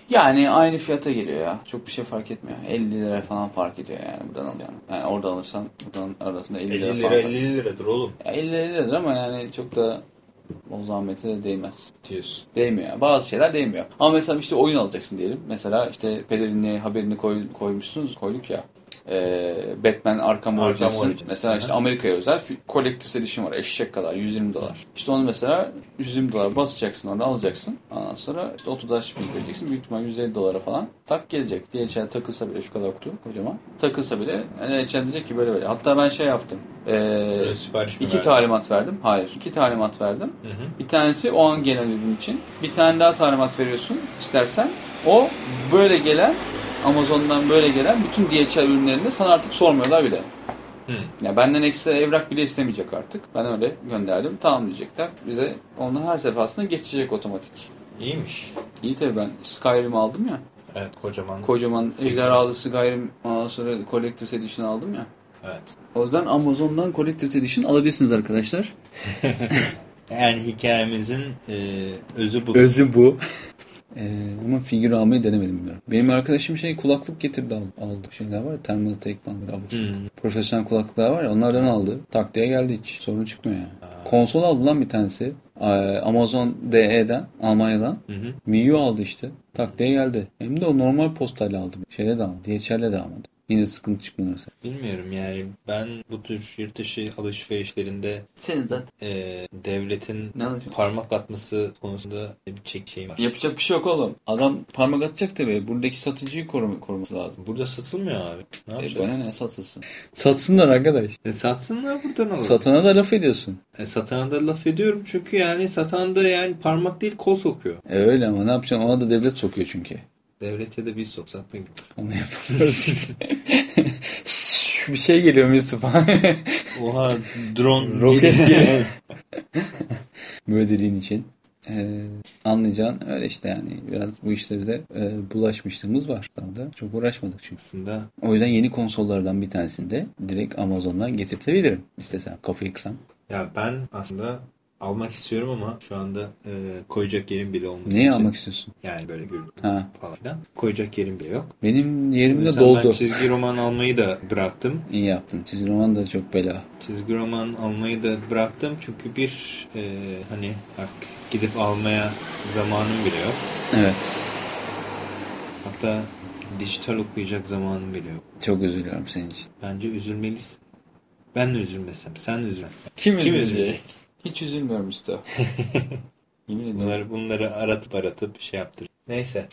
yani aynı fiyata geliyor ya. Çok bir şey fark etmiyor. 50 lira falan fark ediyor yani buradan alacağın. Yani orada alırsan buradan arasında 50 lira, 50 falan. lira fark- 50 liradır oğlum Ya 50 liradır ama yani çok da o zahmete de değmez. diyorsun. Değmiyor. Bazı şeyler değmiyor. Ama mesela işte oyun alacaksın diyelim. Mesela işte pelerinli haberini koy, koymuşsunuz, koyduk ya. Ee, Batman Arkham Arkham Origins'in Origins. mesela işte. Amerika'ya özel Collector's Edition var. Eşek kadar 120 dolar. İşte onu mesela 120 dolar basacaksın onu alacaksın. Ondan sonra işte otodaş vereceksin. Büyük ihtimal 150 dolara falan tak gelecek. DHL takılsa bile şu kadar kutu kocaman. Takılsa bile DHL diyecek ki böyle böyle. Hatta ben şey yaptım. Ee, iki talimat verdim. Hayır. iki talimat verdim. Hı hı. Bir tanesi o an gelen ürün için. Bir tane daha talimat veriyorsun istersen. O böyle gelen Amazon'dan böyle gelen bütün DHL ürünlerinde sana artık sormuyorlar bile. Hı. Ya benden ekstra evrak bile istemeyecek artık. Ben öyle gönderdim. Tamam diyecekler. Bize ondan her defasında geçecek otomatik. İyiymiş. İyi tabii ben Skyrim aldım ya. Evet kocaman. Kocaman ejderhalı Skyrim ondan sonra Collector's Edition aldım ya. evet. O yüzden Amazon'dan Collector's Edition alabilirsiniz arkadaşlar. Yani hikayemizin e, özü bu. Özü bu. Ee, ama figür almayı denemedim bilmiyorum. Benim arkadaşım şey kulaklık getirdi al- aldı. Şeyler var ya Thermal Take falan böyle abuk. Hmm. Profesyonel kulaklıklar var ya onlardan aldı. Tak diye geldi hiç. Sorun çıkmıyor yani. Konsol aldı lan bir tanesi. Ee, Amazon DE'den Almanya'dan. Hı hı. Miyuu aldı işte. Tak diye geldi. Hem de o normal postayla aldı. Şeyle de almadı. DHL'le de almadı. Yine sıkıntı çıkmadı mesela. Bilmiyorum yani ben bu tür yurt dışı alışverişlerinde Senin zaten. e, devletin Ne parmak atması konusunda bir çek var. Yapacak bir şey yok oğlum. Adam parmak atacak tabii. Buradaki satıcıyı korum koruması lazım. Burada satılmıyor abi. Ne E yapacağız? bana ne satılsın? Satsınlar arkadaş. E, satsınlar buradan alalım. Satana da laf ediyorsun. E, satana da laf ediyorum çünkü yani satan da yani parmak değil kol sokuyor. E öyle ama ne yapacaksın? Ona da devlet sokuyor çünkü. Devlet ya da biz soksak ne gibi. Onu yapamıyoruz işte. bir şey geliyor Mustafa. Oha drone Roket geliyor. Böyle dediğin için. Ee, anlayacağın öyle işte yani biraz bu işlere de e, bulaşmışlığımız var. Da çok uğraşmadık çünkü. Aslında O yüzden yeni konsollardan bir tanesini de direkt Amazon'dan getirtebilirim istesem. Kafayı kırsam. ya ben aslında almak istiyorum ama şu anda e, koyacak yerim bile olmadığı Neyi için. almak istiyorsun? Yani böyle gül Ha. falan filan. Koyacak yerim bile yok. Benim yerim de doldu. Ben çizgi roman almayı da bıraktım. İyi yaptın. Çizgi roman da çok bela. Çizgi roman almayı da bıraktım çünkü bir e, hani bak gidip almaya zamanım bile yok. Evet. Hatta dijital okuyacak zamanım bile yok. Çok üzülüyorum senin için. Bence üzülmelisin. Ben de üzülmesem, sen de üzülmezsen. Kim, Kim üzülecek? üzülecek? Hiç üzülmüyorum Mustafa. Yemin ediyorum. Bunları, bunları aratıp aratıp şey yaptır. Neyse.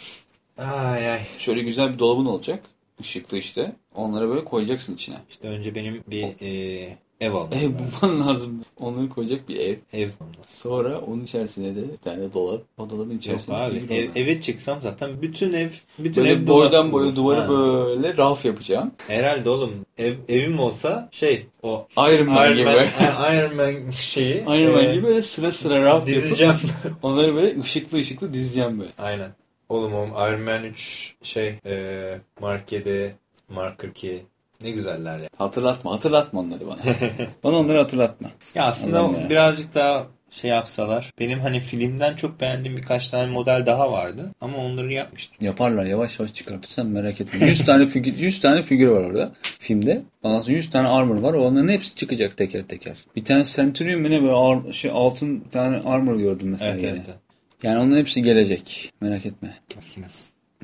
Ay ay. Şöyle güzel bir dolabın olacak. Işıklı işte. Onları böyle koyacaksın içine. İşte önce benim bir e, ev almam Ev bulman lazım. Onları koyacak bir ev. Ev. Sonra onun içerisine de bir tane dolap. O dolabın Yok içerisine abi figür ev, eve çıksam zaten bütün ev bütün Böyle ev boydan boya duvarı Ha. böyle raf yapacağım. Herhalde oğlum ev, evim olsa şey o Iron Man gibi. Man, Iron Man şeyi Iron Man e, gibi böyle sıra sıra raf yapıp dizeceğim. onları böyle ışıklı ışıklı dizeceğim böyle. Aynen. Oğlum o Iron Man 3 şey e, Mark 7 Mark 42 ne güzeller ya. Hatırlatma hatırlatma onları bana. bana onları hatırlatma. Ya aslında Allah'ım ya. birazcık daha şey yapsalar. Benim hani filmden çok beğendiğim birkaç tane model daha vardı. Ama onları yapmıştım. Yaparlar yavaş yavaş çıkartırsan merak etme. 100 tane figür 100 tane figür var orada filmde. Ondan sonra 100 tane armor var. Onların hepsi çıkacak teker teker. Bir tane Centurion mu ne böyle ar- şey altın tane armor gördüm mesela Evet yine. evet. evet. Yani onların hepsi gelecek. Merak etme. Kesin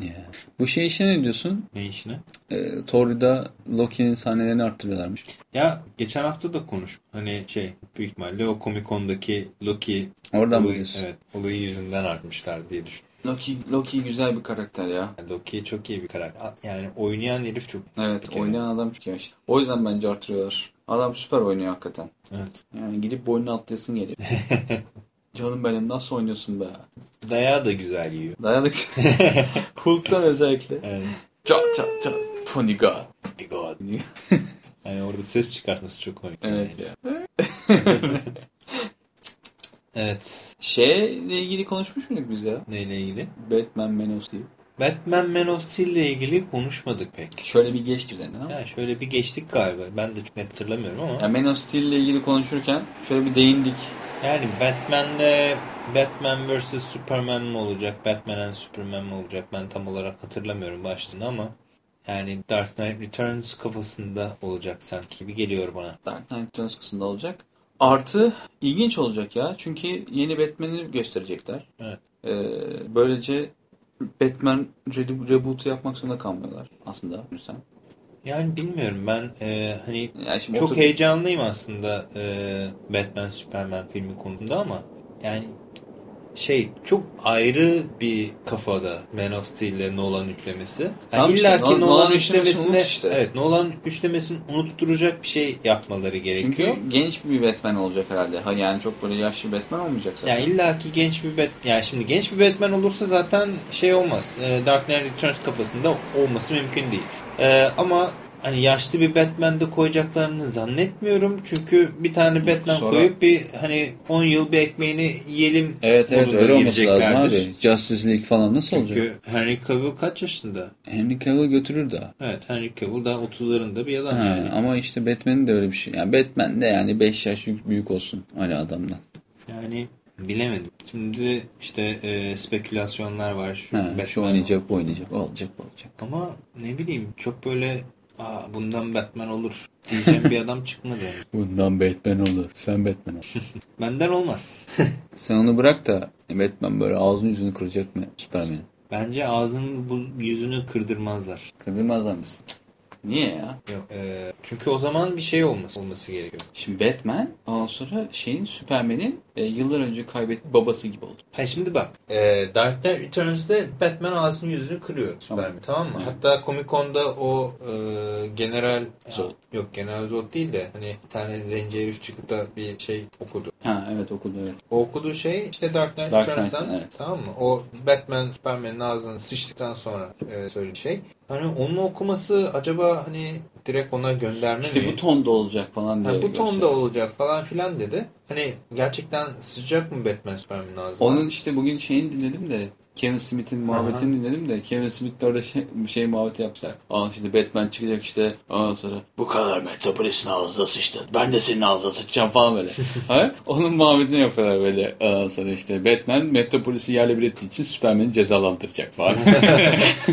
Ya. Bu şey işine ne diyorsun? Ne işine? Ee, Thor'da Loki'nin sahnelerini arttırıyorlarmış. Ya geçen hafta da konuş. Hani şey büyük ihtimalle o Comic Con'daki Loki Oradan mı olayı, evet, olayı yüzünden artmışlar diye düşün. Loki, Loki güzel bir karakter ya. Loki çok iyi bir karakter. Yani oynayan herif çok. Evet oynayan adam çok iyi işte. O yüzden bence artırıyorlar. Adam süper oynuyor hakikaten. Evet. Yani gidip boynuna atlayasın geliyor. Canım benim nasıl oynuyorsun be? Dayağı da güzel yiyor. Dayanık. Hulk'tan özellikle. Evet. Çat çat çat. Funny God. My God. Yani orada ses çıkartması çok komik. evet yani. ya. Evet. Şeyle ilgili konuşmuş muyduk biz ya? Neyle ilgili? Batman Man of Steel. Batman Man of Steel ile ilgili konuşmadık pek. Şöyle bir geçti üzerinden ama. Ya şöyle bir geçtik galiba. Ben de çok net hatırlamıyorum ama. Ya Man of Steel ile ilgili konuşurken şöyle bir değindik. Yani Batman'de Batman vs Superman mi olacak? Batman and Superman mi olacak? Ben tam olarak hatırlamıyorum başlığını ama yani Dark Knight Returns kafasında olacak sanki gibi geliyor bana. Dark Knight Returns kısmında olacak. Artı ilginç olacak ya. Çünkü yeni Batman'i gösterecekler. Evet. Ee, böylece Batman re- reboot'u yapmak zorunda kalmıyorlar aslında. Düşünsen. Yani bilmiyorum ben e, hani Yani çok otur- heyecanlıyım aslında e, Batman Superman filmi konusunda ama yani şey çok ayrı bir kafada Man of Steel ile Nolan üçlemesi. Yani Tamam işte, illa ki Nolan- Nolan, üçlemesine işte. evet Nolan üçlemesini unutturacak bir şey yapmaları gerekiyor. Çünkü genç bir Batman olacak herhalde. Ha yani çok böyle yaşlı Batman olmayacak zaten. Yani illa ki genç bir Bat yani şimdi genç bir Batman olursa zaten şey olmaz. E, Dark Knight Returns kafasında olması mümkün değil. E, ama hani yaşlı bir Batman de koyacaklarını zannetmiyorum. Çünkü bir tane Batman Sonra- koyup bir hani 10 yıl bir ekmeğini yiyelim Evet evet öyle olması lazım abi. Justice League falan nasıl olacak? Çünkü Henry Cavill kaç yaşında? Henry Cavill götürür daha. Evet Henry Cavill daha 30'larında bir adam Ha, yani. ama işte Batman'in de öyle bir şey. Yani Batman de yani 5 yaş büyük, olsun öyle adamdan. Yani bilemedim. Şimdi işte e, spekülasyonlar var şu Ha, şu oynayacak bu oynayacak. Olacak olacak. Ama ne bileyim çok böyle Aa, bundan Batman olur diyeceğim bir adam çıkmadı yani. Bundan Batman olur. Sen Batman ol. Benden olmaz. Sen onu bırak da Batman böyle ağzını yüzünü kıracak mı Superman'in? Bence ağzının bu yüzünü kırdırmazlar. Kırdırmazlar mısın? Niye ya? Yok, e, çünkü o zaman bir şey olması olması gerekiyor. Şimdi Batman ondan sonra şeyin Superman'in e, yıllar önce kaybettiği babası gibi oldu. Ha şimdi bak e, Dark Knight Returns'de Batman ağzını yüzünü kırıyor Superman tamam mı? Evet. Hatta Comic Con'da o e, General Zod. Yok General Zod değil de hani bir tane zenci herif çıkıp da bir şey okudu. Ha evet okudu evet. O okuduğu şey işte Dark Knight Dark Returns'tan Knight'tan, evet. tamam mı? O Batman Superman'in ağzını sıçtıktan sonra e, söylediği şey. Hani onun okuması acaba hani direkt ona gönderme İşte mi? bu tonda olacak falan diye Ha, bu tonda olacak falan filan dedi. Hani gerçekten sıcak mı Batman Superman'in ağzına? Onun işte bugün şeyini dinledim de Kevin Smith'in muhabbetini dinledim de Kevin Smith de orada şey, şey muhabbeti yapmışlar. Aa işte Batman çıkacak işte ondan sonra bu kadar Metropolis'in ağzına sıçtın. Ben de senin ağzına sıçacağım falan böyle. ha? Onun muhabbetini yapıyorlar böyle. Ondan sonra işte Batman Metropolis'i yerle bir ettiği için Superman'i cezalandıracak falan.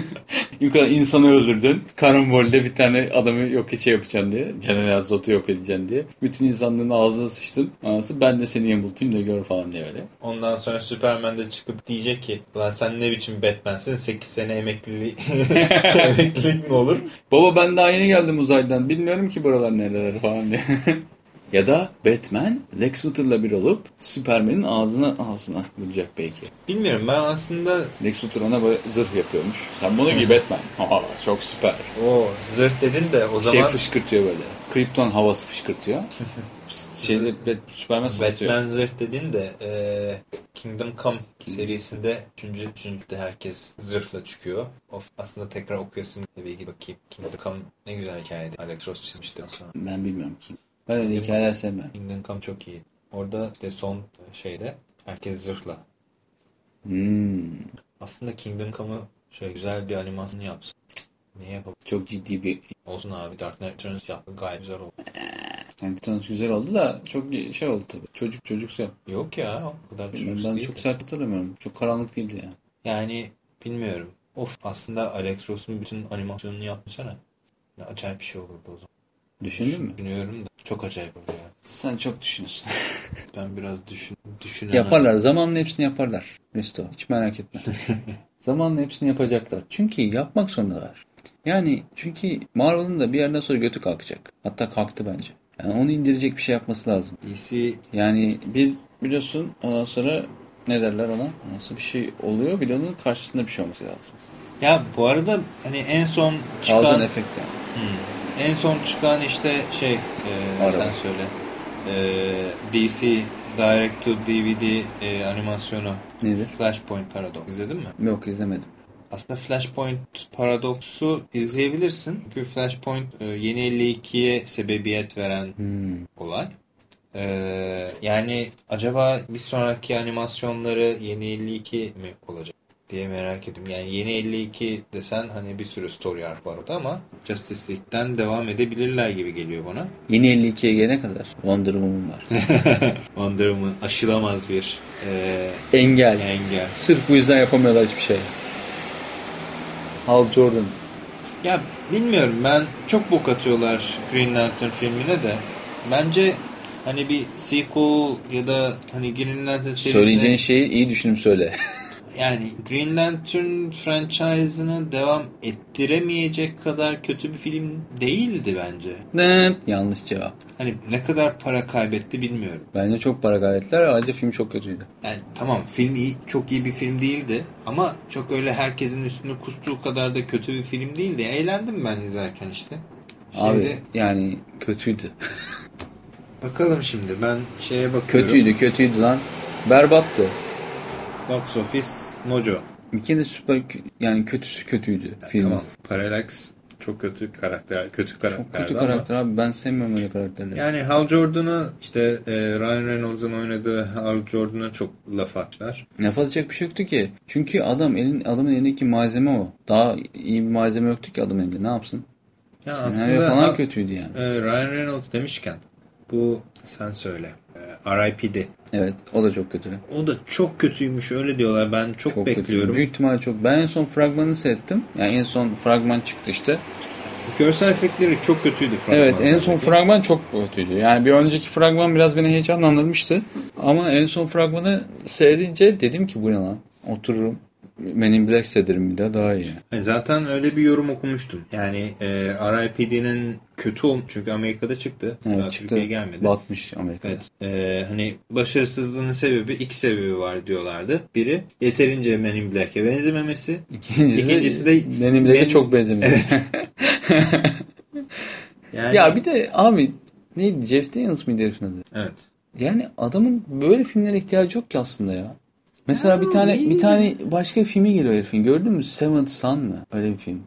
Yukarı insanı öldürdün. Karambolde bir tane adamı yok şey yapacaksın diye. General Zod'u yok edeceksin diye. Bütün insanlığın ağzına sıçtın. Sonra ben de seni yamultayım da gör falan diye böyle. Ondan sonra Superman de çıkıp diyecek ki Ulan sen ne biçim Batman'sin 8 sene emeklilik, emeklilik mi olur? Baba ben daha yeni geldim uzaydan. Bilmiyorum ki buralar nereler falan diye. ya da Batman Lex Luthor'la bir olup Superman'in ağzına ağzına vuracak belki. Bilmiyorum ben aslında Lex Luthor ona böyle zırh yapıyormuş. Sen bunu giy Batman. Aa, çok süper. o zırh dedin de o Şey zaman fışkırtıyor böyle. Krypton havası fışkırtıyor. Şeyde Superman satıyor. Batman zırh dedin de e, Kingdom Come serisinde 3. üçüncüde herkes zırhla çıkıyor. Of, aslında tekrar okuyasın tabii ki bakayım. Kingdom Come ne güzel hikayeydi. Alex Ross çizmişti sonra. Ben bilmiyorum ki. Ben öyle hikayeler sevmem. Kingdom Come çok iyi. Orada işte son şeyde herkes zırhla. Hmm, Aslında Kingdom Come'ı şöyle güzel bir animasyon yapsın. Niye yapalım? çok ciddi bir Olsun abi Dark Knight Returns yaptı gayet güzel oldu. yani Thanos güzel oldu da çok şey oldu tabii. Çocuk çocuksa. Yok ya o kadar şey ben değil. çok sert hatırlamıyorum. Çok karanlık değildi yani. Yani bilmiyorum. Of aslında Alex Ross'un bütün animasyonunu yapmışsana. Ne acayip bir şey olurdu o zaman. Düşündün mü? Düşünüyorum da çok acayip oldu ya. Sen çok düşünüyorsun. Ben biraz düşün, düşünen yaparlar. Zamanla hepsini yaparlar. Resto. Hiç merak etme. Zamanla hepsini yapacaklar. Çünkü yapmak zorundalar. Yani çünkü Marvel'ın da bir yerden sonra götü kalkacak. Hatta kalktı bence. Yani onu indirecek bir şey yapması lazım. DC Yani bir biliyorsun ondan sonra ne derler ona? Nasıl bir şey oluyor bir onun karşısında bir şey olması lazım. ya bu arada hani en son çıkan Aldan efekt yani. Hmm. en son çıkan işte şey e, Araba. sen söyle e, DC Direct to DVD e, animasyonu Nedir? Flashpoint Paradox izledin mi? Yok izlemedim. Aslında Flashpoint Paradox'u izleyebilirsin. Çünkü Flashpoint e, yeni 52'ye sebebiyet veren Hmm. olay. Ee, yani acaba bir sonraki animasyonları yeni 52 mi olacak diye merak ediyorum. Yani yeni 52 desen hani bir sürü story arc var orada ama Justice League'den devam edebilirler gibi geliyor bana. Yeni 52'ye gelene kadar Wonder Woman var. Wonder Woman aşılamaz bir e, Engel. engel. Sırf bu yüzden yapamıyorlar hiçbir şey. Hal Jordan. Ya bilmiyorum ben çok bok atıyorlar Green Lantern filmine de. Bence hani bir sequel ya da hani Green Lantern serisine Söyleyeceğin şeyi iyi düşünüp söyle. yani Green Lantern franchise'ını devam ettiremeyecek kadar kötü bir film değildi bence. Evet. Yanlış cevap. Hani ne kadar para kaybetti bilmiyorum. Bence çok para kaybettiler. Ayrıca film çok kötüydü. Yani tamam film iyi, çok iyi bir film değildi ama çok öyle herkesin üstüne kustuğu kadar da kötü bir film değildi. Eğlendim ben izlerken işte. Abi Şimdi yani kötüydü. bakalım şimdi ben şeye bakıyorum. kötüydü kötüydü lan. Berbattı. Box Office Mojo. İkinin de süper yani kötüsü kötüydü filmin. Tamam. Parallax çok kötü karakter, kötü karakterdi Çok kötü ama- karakter abi ben sevmiyorum öyle karakterleri. Yani Hal Jordan'ı işte e, Ryan Reynolds'ın oynadığı Hal Jordan'a çok laf attılar. Laf atacak bir şey yoktu ki. Çünkü adam elin adamın elindeki malzeme o. Daha iyi bir malzeme yoktu ki adamın elinde. Ne yapsın? Ya Senaryo aslında falan ha- kötüydü yani. e, Ryan Reynolds demişken bu sen söyle. E, R.I.P.D. Evet o da çok kötü. O da çok kötüymüş öyle diyorlar. Ben çok, Çok bekliyorum. kötü. Büyük ihtimal çok. Ben en son fragmanı seyrettim. Yani en son fragman çıktı işte. Görsel efektleri çok kötüydü. Evet en son fragman çok kötüydü. Yani bir önceki fragman biraz beni heyecanlandırmıştı. Ama en son fragmanı seyredince dedim ki bu ne lan? Otururum. Men in Black bir daha daha iyi. Yani Zaten öyle bir yorum okumuştum. Yani e, R.I.P.D.'nin kötü ol çünkü Amerika'da çıktı. Daha Evet çıktı. Türkiye'ye gelmedi. Batmış Amerika'da. Evet. e, hani başarısızlığının sebebi iki sebebi var diyorlardı. Biri yeterince Men in Black'e benzememesi. İkincisi, İkincisi de Men in Black'e Men- çok benzemiş. Evet. Yani, ya bir de abi neydi Jeff Daniels mıydı herifin adı? Evet. Yani adamın böyle filmlere ihtiyacı yok ki aslında ya. Mesela bir tane bir tane başka filmi geliyor herifin. Gördün mü? Seventh Son mı? Öyle bir film.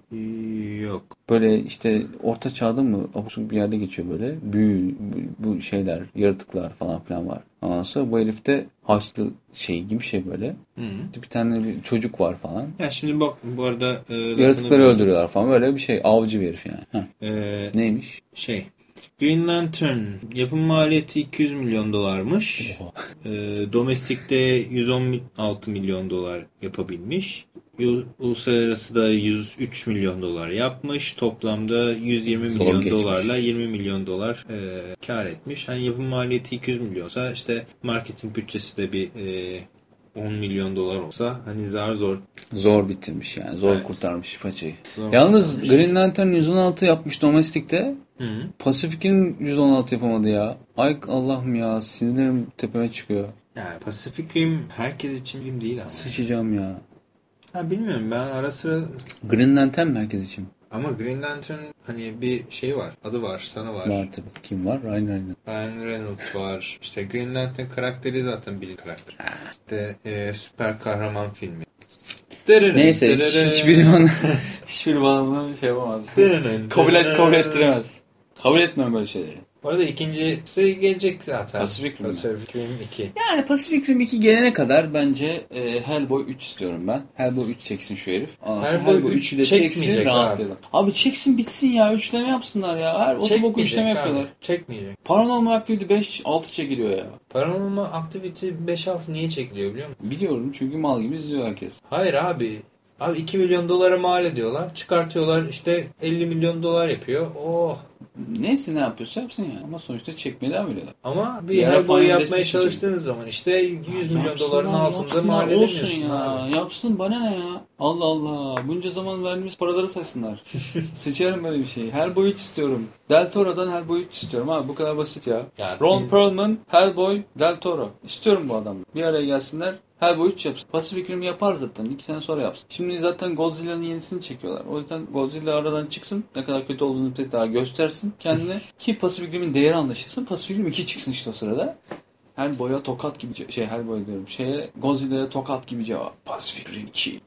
Yok. Böyle işte orta çağda mı abuk bir yerde geçiyor böyle. Büyü, bu, şeyler, yaratıklar falan filan var. Ondan sonra bu herifte haçlı şey gibi şey böyle. Hı. Bir tane bir çocuk var falan. Ya şimdi bak bu arada e, Yaratıkları böldüm. öldürüyorlar falan. Böyle bir şey. Avcı bir herif yani. Heh. E, Neymiş? şey Green Lantern yapım maliyeti 200 milyon dolarmış. E, domestikte 116 milyon dolar yapabilmiş. Uluslararası da 103 milyon dolar yapmış. Toplamda 120 Zor milyon geçmiş. dolarla 20 milyon dolar e, kar etmiş. Hani yapım maliyeti 200 milyonsa işte marketing bütçesi de bir e, 10 milyon dolar olsa hani zar zor Zor bitirmiş yani. Zor Evet. kurtarmış paçayı. Zor Yalnız Green Lantern 116 yapmış domestikte. Pacific'in 116 yapamadı ya. Ay Allah'ım ya sinirlerim tepeme çıkıyor. Yani Pacific Rim herkes için film değil ama. Sıçacağım ya. Ha bilmiyorum ben ara sıra Green Lantern mi herkes için? Ama Green Lantern hani bir şey var adı var sana var. Var tabii. Kim var? Ryan Reynolds. Ryan Reynolds var. İşte Green Lantern karakteri zaten bilindik karakter. İşte e, süper kahraman filmi. Neyse hiçbiri bana hiçbiri bana şey yapamaz. kabul et kabul ettiremez. Kabul etmem böyle şeyleri. Bu arada ikincisi gelecek zaten. Pacific Rim? Pacific Rim 2. Yani Pacific Rim 2 gelene kadar bence e, Hellboy 3 istiyorum ben. Hellboy 3 çeksin şu herif. Aa, Hellboy Hellboy 3 3'ü de çeksin çekmeyecek rahatlayalım. Abi. abi çeksin bitsin ya. Üçleme yapsınlar ya. Her otoboku üçleme yapıyorlar. Çekmeyecek. Paranormal Activity 5 6 çekiliyor ya. Paranormal Activity 5-6 niye çekiliyor biliyor musun? Biliyorum çünkü mal gibi izliyor herkes. Hayır abi. Abi 2 milyon dolara mal ediyorlar. Çıkartıyorlar işte 50 milyon dolar yapıyor. Oh. Neyse ne yapıyorsa yapsın ya. Ama sonuçta çekmeye devam ediyorlar. Ama bir Hellboy falan yapmaya çalıştığınız zaman işte 100 milyon Yapsınlar, doların altında yapsınlar, mal olsun edemiyorsun ya. abi. Yapsın bana ne ya. Allah Allah. Bunca zaman verdiğimiz paraları saysınlar. Sıçarım böyle bir şeyi. Hellboy 3 istiyorum. Del Toro'dan Hellboy 3 istiyorum abi. Bu kadar basit ya. Ya, Ron Perlman, Hellboy, Del Toro. İstiyorum bu adamı. Bir araya gelsinler. Hellboy 3 yapsın. Pacific Rim yapar zaten. 2 sene sonra yapsın. Şimdi zaten Godzilla'nın yenisini çekiyorlar. O yüzden Godzilla aradan çıksın. Ne kadar kötü olduğunu bir daha göstersin kendine. Ki Pacific Rim'in değeri anlaşılsın. Pacific Rim 2 çıksın işte o sırada. Hellboy'a tokat gibi şey Hellboy diyorum. Şeye Godzilla'ya tokat gibi cevap. Pacific Rim 2.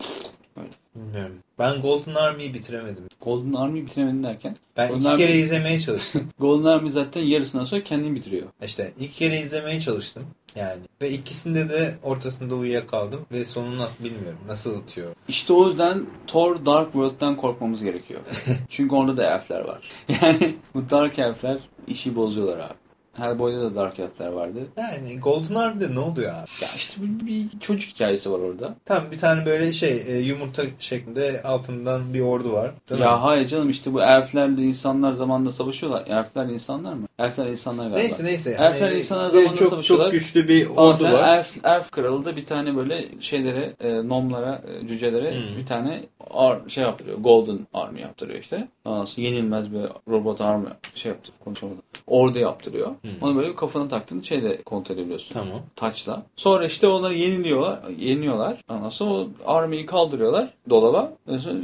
Bilmiyorum. Ben Golden Army'yi bitiremedim. Golden Army bitiremedin derken. Ben Golden iki Army- kere izlemeye çalıştım. Golden Army zaten yarısından sonra kendini bitiriyor. İşte iki kere izlemeye çalıştım. Yani ve ikisinde de ortasında uyuyakaldım ve sonunu bilmiyorum nasıl atıyor. İşte o yüzden Thor Dark World'dan korkmamız gerekiyor. Çünkü orada da elfler var. Yani bu Dark elfler işi bozuyorlar abi. Hellboy'da da Dark elfler vardı. Yani Golden Army'de ne oluyor abi? Ya işte bir, bir çocuk hikayesi var orada. Tam bir tane böyle şey e, yumurta şeklinde altından bir ordu var. Değil mi? Ya hayır canım işte bu elflerle insanlar zamanında savaşıyorlar. Elfler insanlar mı? Elfler insanlar galiba. Neyse neyse. Elfler Hani insanlar ve zamanında çok, savaşıyorlar. Çok güçlü bir ordu filan. var. Elf, elf kralı da bir tane böyle şeylere, e, nomlara, e, cücelere Hmm. bir tane ar, şey yaptırıyor. Golden Army yaptırıyor işte. Sonra yenilmez bir robot army şey yaptı konuşamadım. Ordu yaptırıyor. Onu böyle kafana taktığın şeyle kontrol edebiliyorsun. Hmm. Tamam. Taçla. Sonra işte onları yeniliyorlar. Yeniliyorlar. Sonra o army'yi kaldırıyorlar dolaba.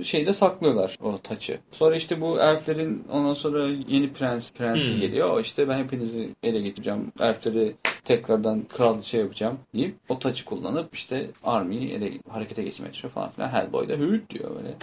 Şeyde saklıyorlar o taçı. Sonra işte bu elflerin ondan sonra yeni prens prensi Hmm. geliyor. İşte ben hepinizi ele getireceğim. Elfleri tekrardan kral şey yapacağım deyip o taçı kullanıp işte army'yi ele harekete geçirmeye çalışıyor falan filan. Hellboy da hüt diyor böyle.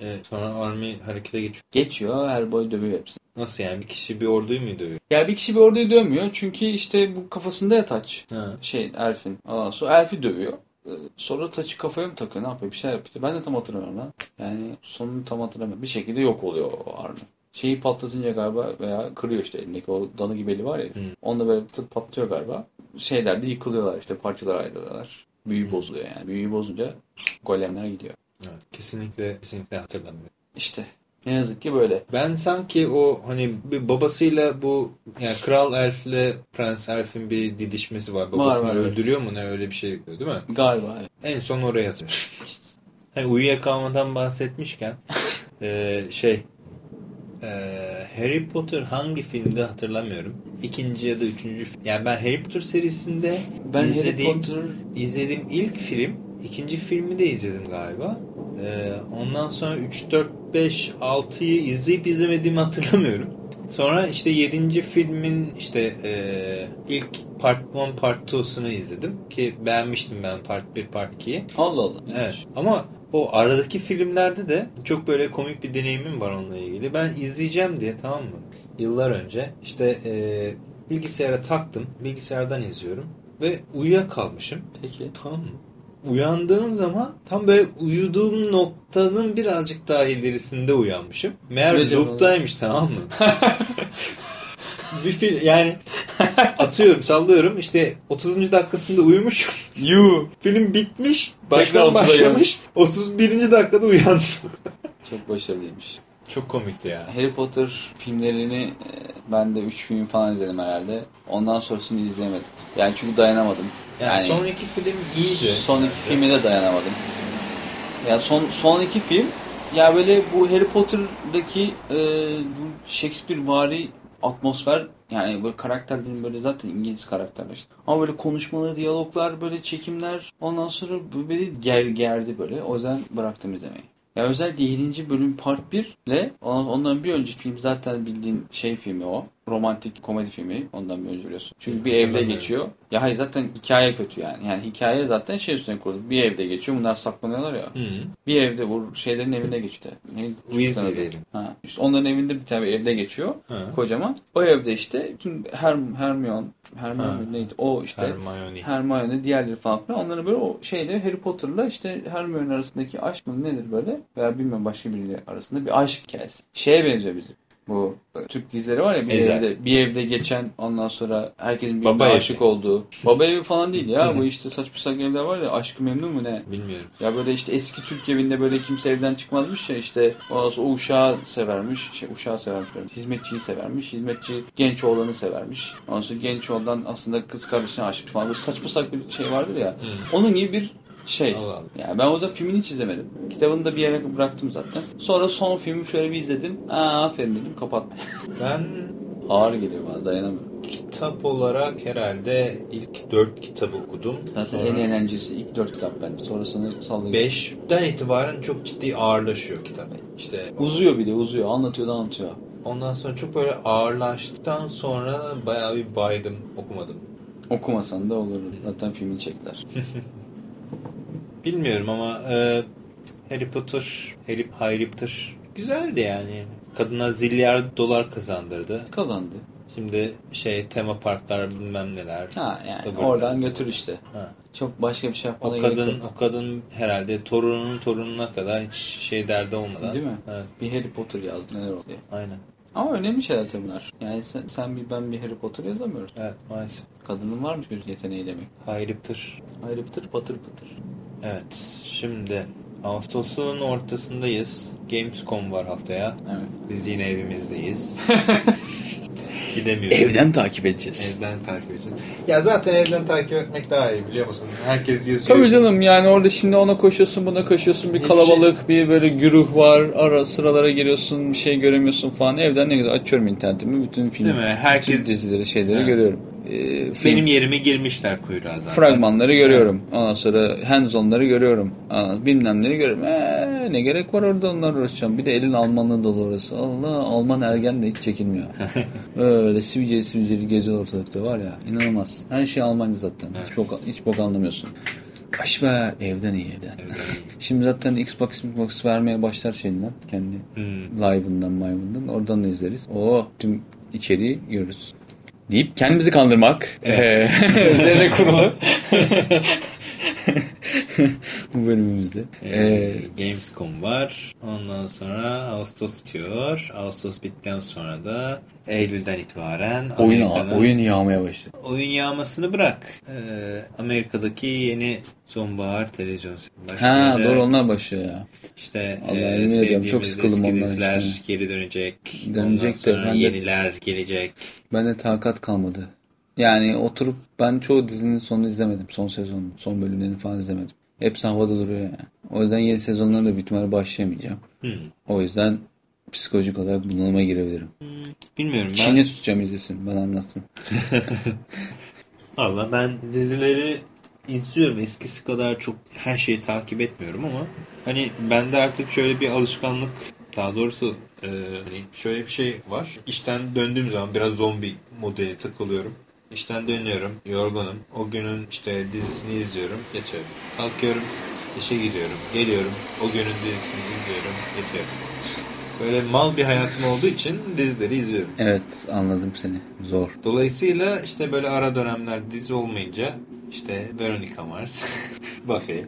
Evet, sonra army harekete geçiyor. Geçiyor Hellboy dövüyor hepsini. Nasıl yani? Bir kişi bir orduyu mu dövüyor? Ya bir kişi bir orduyu dövmüyor çünkü işte bu kafasında ya taç. Ha. şey elfin. Ondan sonra elfi dövüyor. Ee, Sonra taçı kafaya mı takıyor ne yapıyor bir şey yapıyor. Ben de tam hatırlamıyorum lan. Yani sonunu tam hatırlamıyorum. Bir şekilde yok oluyor o army. Şeyi patlatınca galiba veya kırıyor işte elindeki o dalı gibi eli var ya. Onda böyle tıt patlıyor galiba. Şeyler de yıkılıyorlar işte parçalara ayrılıyorlar. Büyü bozuluyor yani. Büyüyü bozunca golemler gidiyor. Evet, kesinlikle kesinlikle hatırlamıyorum. İşte ne yazık ki böyle. Ben sanki o hani bir babasıyla bu yani kral elfle prens elfin bir didişmesi var. Babasını var, evet. öldürüyor mu ne öyle bir şey yapıyor değil mi? Galiba evet. En son oraya atıyor. İşte. Hani uyuyakalmadan bahsetmişken eee, şey eee, Harry Potter hangi filmde hatırlamıyorum. İkinci ya da üçüncü film. Yani ben Harry Potter serisinde Ben Harry izlediğim, Potter izlediğim ilk film ikinci filmi de izledim galiba. Eee, ondan sonra 3, 4, 5, 6'yı izleyip izlemediğimi hatırlamıyorum. Sonra işte 7. filmin işte eee, ilk part 1 part 2'sunu izledim ki beğenmiştim ben part 1 part 2'yi. Allah Allah. Evet ama o aradaki filmlerde de çok böyle komik bir deneyimim var onunla ilgili. Ben izleyeceğim diye tamam mı? Yıllar önce işte eee, bilgisayara taktım. Bilgisayardan izliyorum. Ve uyuyakalmışım. Peki. Tamam mı? Uyandığım zaman tam böyle uyuduğum noktanın birazcık daha ilerisinde uyanmışım. Meğer Sürece loop'taymış tamam mı? bir film yani atıyorum sallıyorum işte 30. dakikasında uyumuşum. You. Film bitmiş. Baştan başlamış. 31. dakikada uyandım. Çok başarılıymış. Çok komikti ya. Harry Potter filmlerini e, ben de 3 film falan izledim herhalde. Ondan sonrasını izleyemedim. Yani çünkü dayanamadım. Yani, Yani, son iki film iyiydi. son iki filme de dayanamadım. Yani son son iki film ya böyle bu Harry Potter'daki e, bu Shakespeare vari atmosfer yani böyle karakterlerin böyle zaten İngiliz karakterler işte. Ama böyle konuşmalı diyaloglar böyle çekimler ondan sonra beni ger gerdi böyle. O yüzden bıraktım izlemeyi. Ya özellikle 7. bölüm part 1 ile ondan bir önceki film zaten bildiğin şey filmi o. Romantik komedi filmi ondan bir önce biliyorsun. Çünkü bir evde geçiyor. Ya hayır zaten hikaye kötü yani. Yani hikaye zaten şey üstüne kurulu. Bir evde geçiyor. Bunlar saklanıyorlar ya. Hı. Bir evde bu şeylerin evinde. Neydi? Weasley'lerin. Ha. İşte onların evinde bir tane evde geçiyor. Ha. Kocaman. O evde işte bütün Herm Hermione Hermione Ha. neydi? O işte Hermione. Hermione diğerleri falan filan. Onların böyle o şeyle Harry Potter'la işte Hermione arasındaki aşk mı nedir böyle? Veya bilmiyorum başka biriyle arasında bir aşk hikayesi. Şeye benziyor bizim. Bu Türk dizileri var ya bir Ezel. evde bir evde geçen ondan sonra herkesin birbirine Baba evi. aşık olduğu. Baba evi falan değil ya. bu işte saçma sapan evler var ya aşkı memnun mu ne? Bilmiyorum. Ya böyle işte eski Türk evinde böyle kimse evden çıkmazmış ya işte ondan sonra o uşağı severmiş. Şey, uşağı severmiş. Hizmetçiyi severmiş. Hizmetçi genç oğlanı severmiş. Ondan sonra genç oğlan aslında kız kardeşine aşık falan. Böyle saçma sapan bir şey vardır ya. Onun gibi bir şey. Allah Allah. Yani ben o da filmini hiç izlemedim. Kitabını da bir yere bıraktım zaten. Sonra son filmi şöyle bir izledim. Aa aferin dedim kapatma. Ben Ağır geliyor bana dayanamıyorum. kitap olarak herhalde ilk dört kitabı okudum. Zaten Sonra en eğlencesi ilk dört kitap bence. Sonrasını sallayın. Beşten itibaren çok ciddi ağırlaşıyor kitap. İşte Uzuyor bir de uzuyor. Anlatıyor da anlatıyor. ondan sonra çok böyle ağırlaştıktan sonra bayağı bir baydım okumadım. Okumasan da olur. Zaten filmini çektiler. Bilmiyorum ama e, Harry Potter, Harry, Harry Potter güzeldi yani. Kadına zilyar dolar kazandırdı. Kazandı. Şimdi şey tema parklar bilmem neler. Ha yani oradan biraz. götür işte. Ha. Çok başka bir şey yapmana O gerek kadın yok. o kadın herhalde torununun torununa kadar hiç şey derdi olmadan. Değil mi? Evet, Bir Harry Potter yazdı neler oluyor. aynen. Ama önemli şeyler tabii bunlar. Yani sen, sen bir ben bir Harry Potter yazamıyoruz. Evet maalesef. Kadının varmış bir yeteneği demek. Harry Potter patır patır. Evet şimdi Ağustos'un ortasındayız. Gamescom var haftaya. Evet. Biz yine evimizdeyiz. Gidemiyoruz. Evden takip edeceğiz. Evden takip edeceğiz. Ya zaten evden takip etmek daha iyi biliyor musun? Herkes yazıyor. Tabii canım yani orada şimdi ona koşuyorsun buna koşuyorsun bir Hiç kalabalık bir böyle güruh var ara sıralara giriyorsun bir şey göremiyorsun falan evden ne güzel açıyorum internetimi bütün film Değil mi? Herkes- bütün dizileri şeyleri Evet. görüyorum. Ee, film Benim yerime girmişler kuyruğa zaten. fragmanları görüyorum. Ondan sonra hands on'ları görüyorum. Aa, bilmemleri görüyorum. Ee, ne gerek var orada onlarla uğraşacağım? Bir de elin Almanlığı dolu orası Allah Alman ergen de hiç çekinmiyor. Öyle sivilceli sivilceli geziyor ortalıkta var ya inanılmaz. Her şey Almanca zaten. Hiç, bok, hiç bok anlamıyorsun. Baş ver evden iyi evden. Şimdi zaten Xbox Xbox vermeye başlar şeyinden kendi Hmm. live'ından maymundan oradan da izleriz. O tüm içeriği görürüz. Deyip kendimizi kandırmak Evet. eee, üzerine kurulu bu bölümümüzde. Ee, Eee, Gamescom var. Ondan sonra Ağustos bitiyor. Ağustos bittikten sonra da Eylül'den itibaren oyun, oyun yağmaya başladı. oyun yağmasını bırak. Ee, Amerika'daki yeni sonbahar televizyon Ha başlayacak. doğru onlar başlıyor ya. İşte Vallahi e, sevdiğimiz çok eski diziler işte. geri dönecek. Dönecek de Ondan sonra ben de- yeniler gelecek. Bende takat kalmadı. Yani oturup ben çoğu dizinin sonunu izlemedim. Son sezon, son bölümlerini falan izlemedim. Hepsi havada duruyor yani. O yüzden yeni sezonlara da ihtimalle başlayamayacağım. Hmm. O yüzden psikolojik olarak bunalıma girebilirim. Bilmiyorum ben. Çin'e tutacağım izlesin. Bana anlatsın. Valla ben dizileri izliyorum. Eskisi kadar çok her şeyi takip etmiyorum ama hani bende artık şöyle bir alışkanlık daha doğrusu e, hani şöyle bir şey var. İşten döndüğüm zaman biraz zombi modeli takılıyorum. İşten dönüyorum, yorgunum. O günün işte dizisini izliyorum, yatıyorum. Kalkıyorum, işe gidiyorum, geliyorum. O günün dizisini izliyorum, yatıyorum. Böyle mal bir hayatım olduğu için dizileri izliyorum. Evet anladım seni. Zor. Dolayısıyla işte böyle ara dönemler dizi olmayınca işte Veronica Mars, Buffy,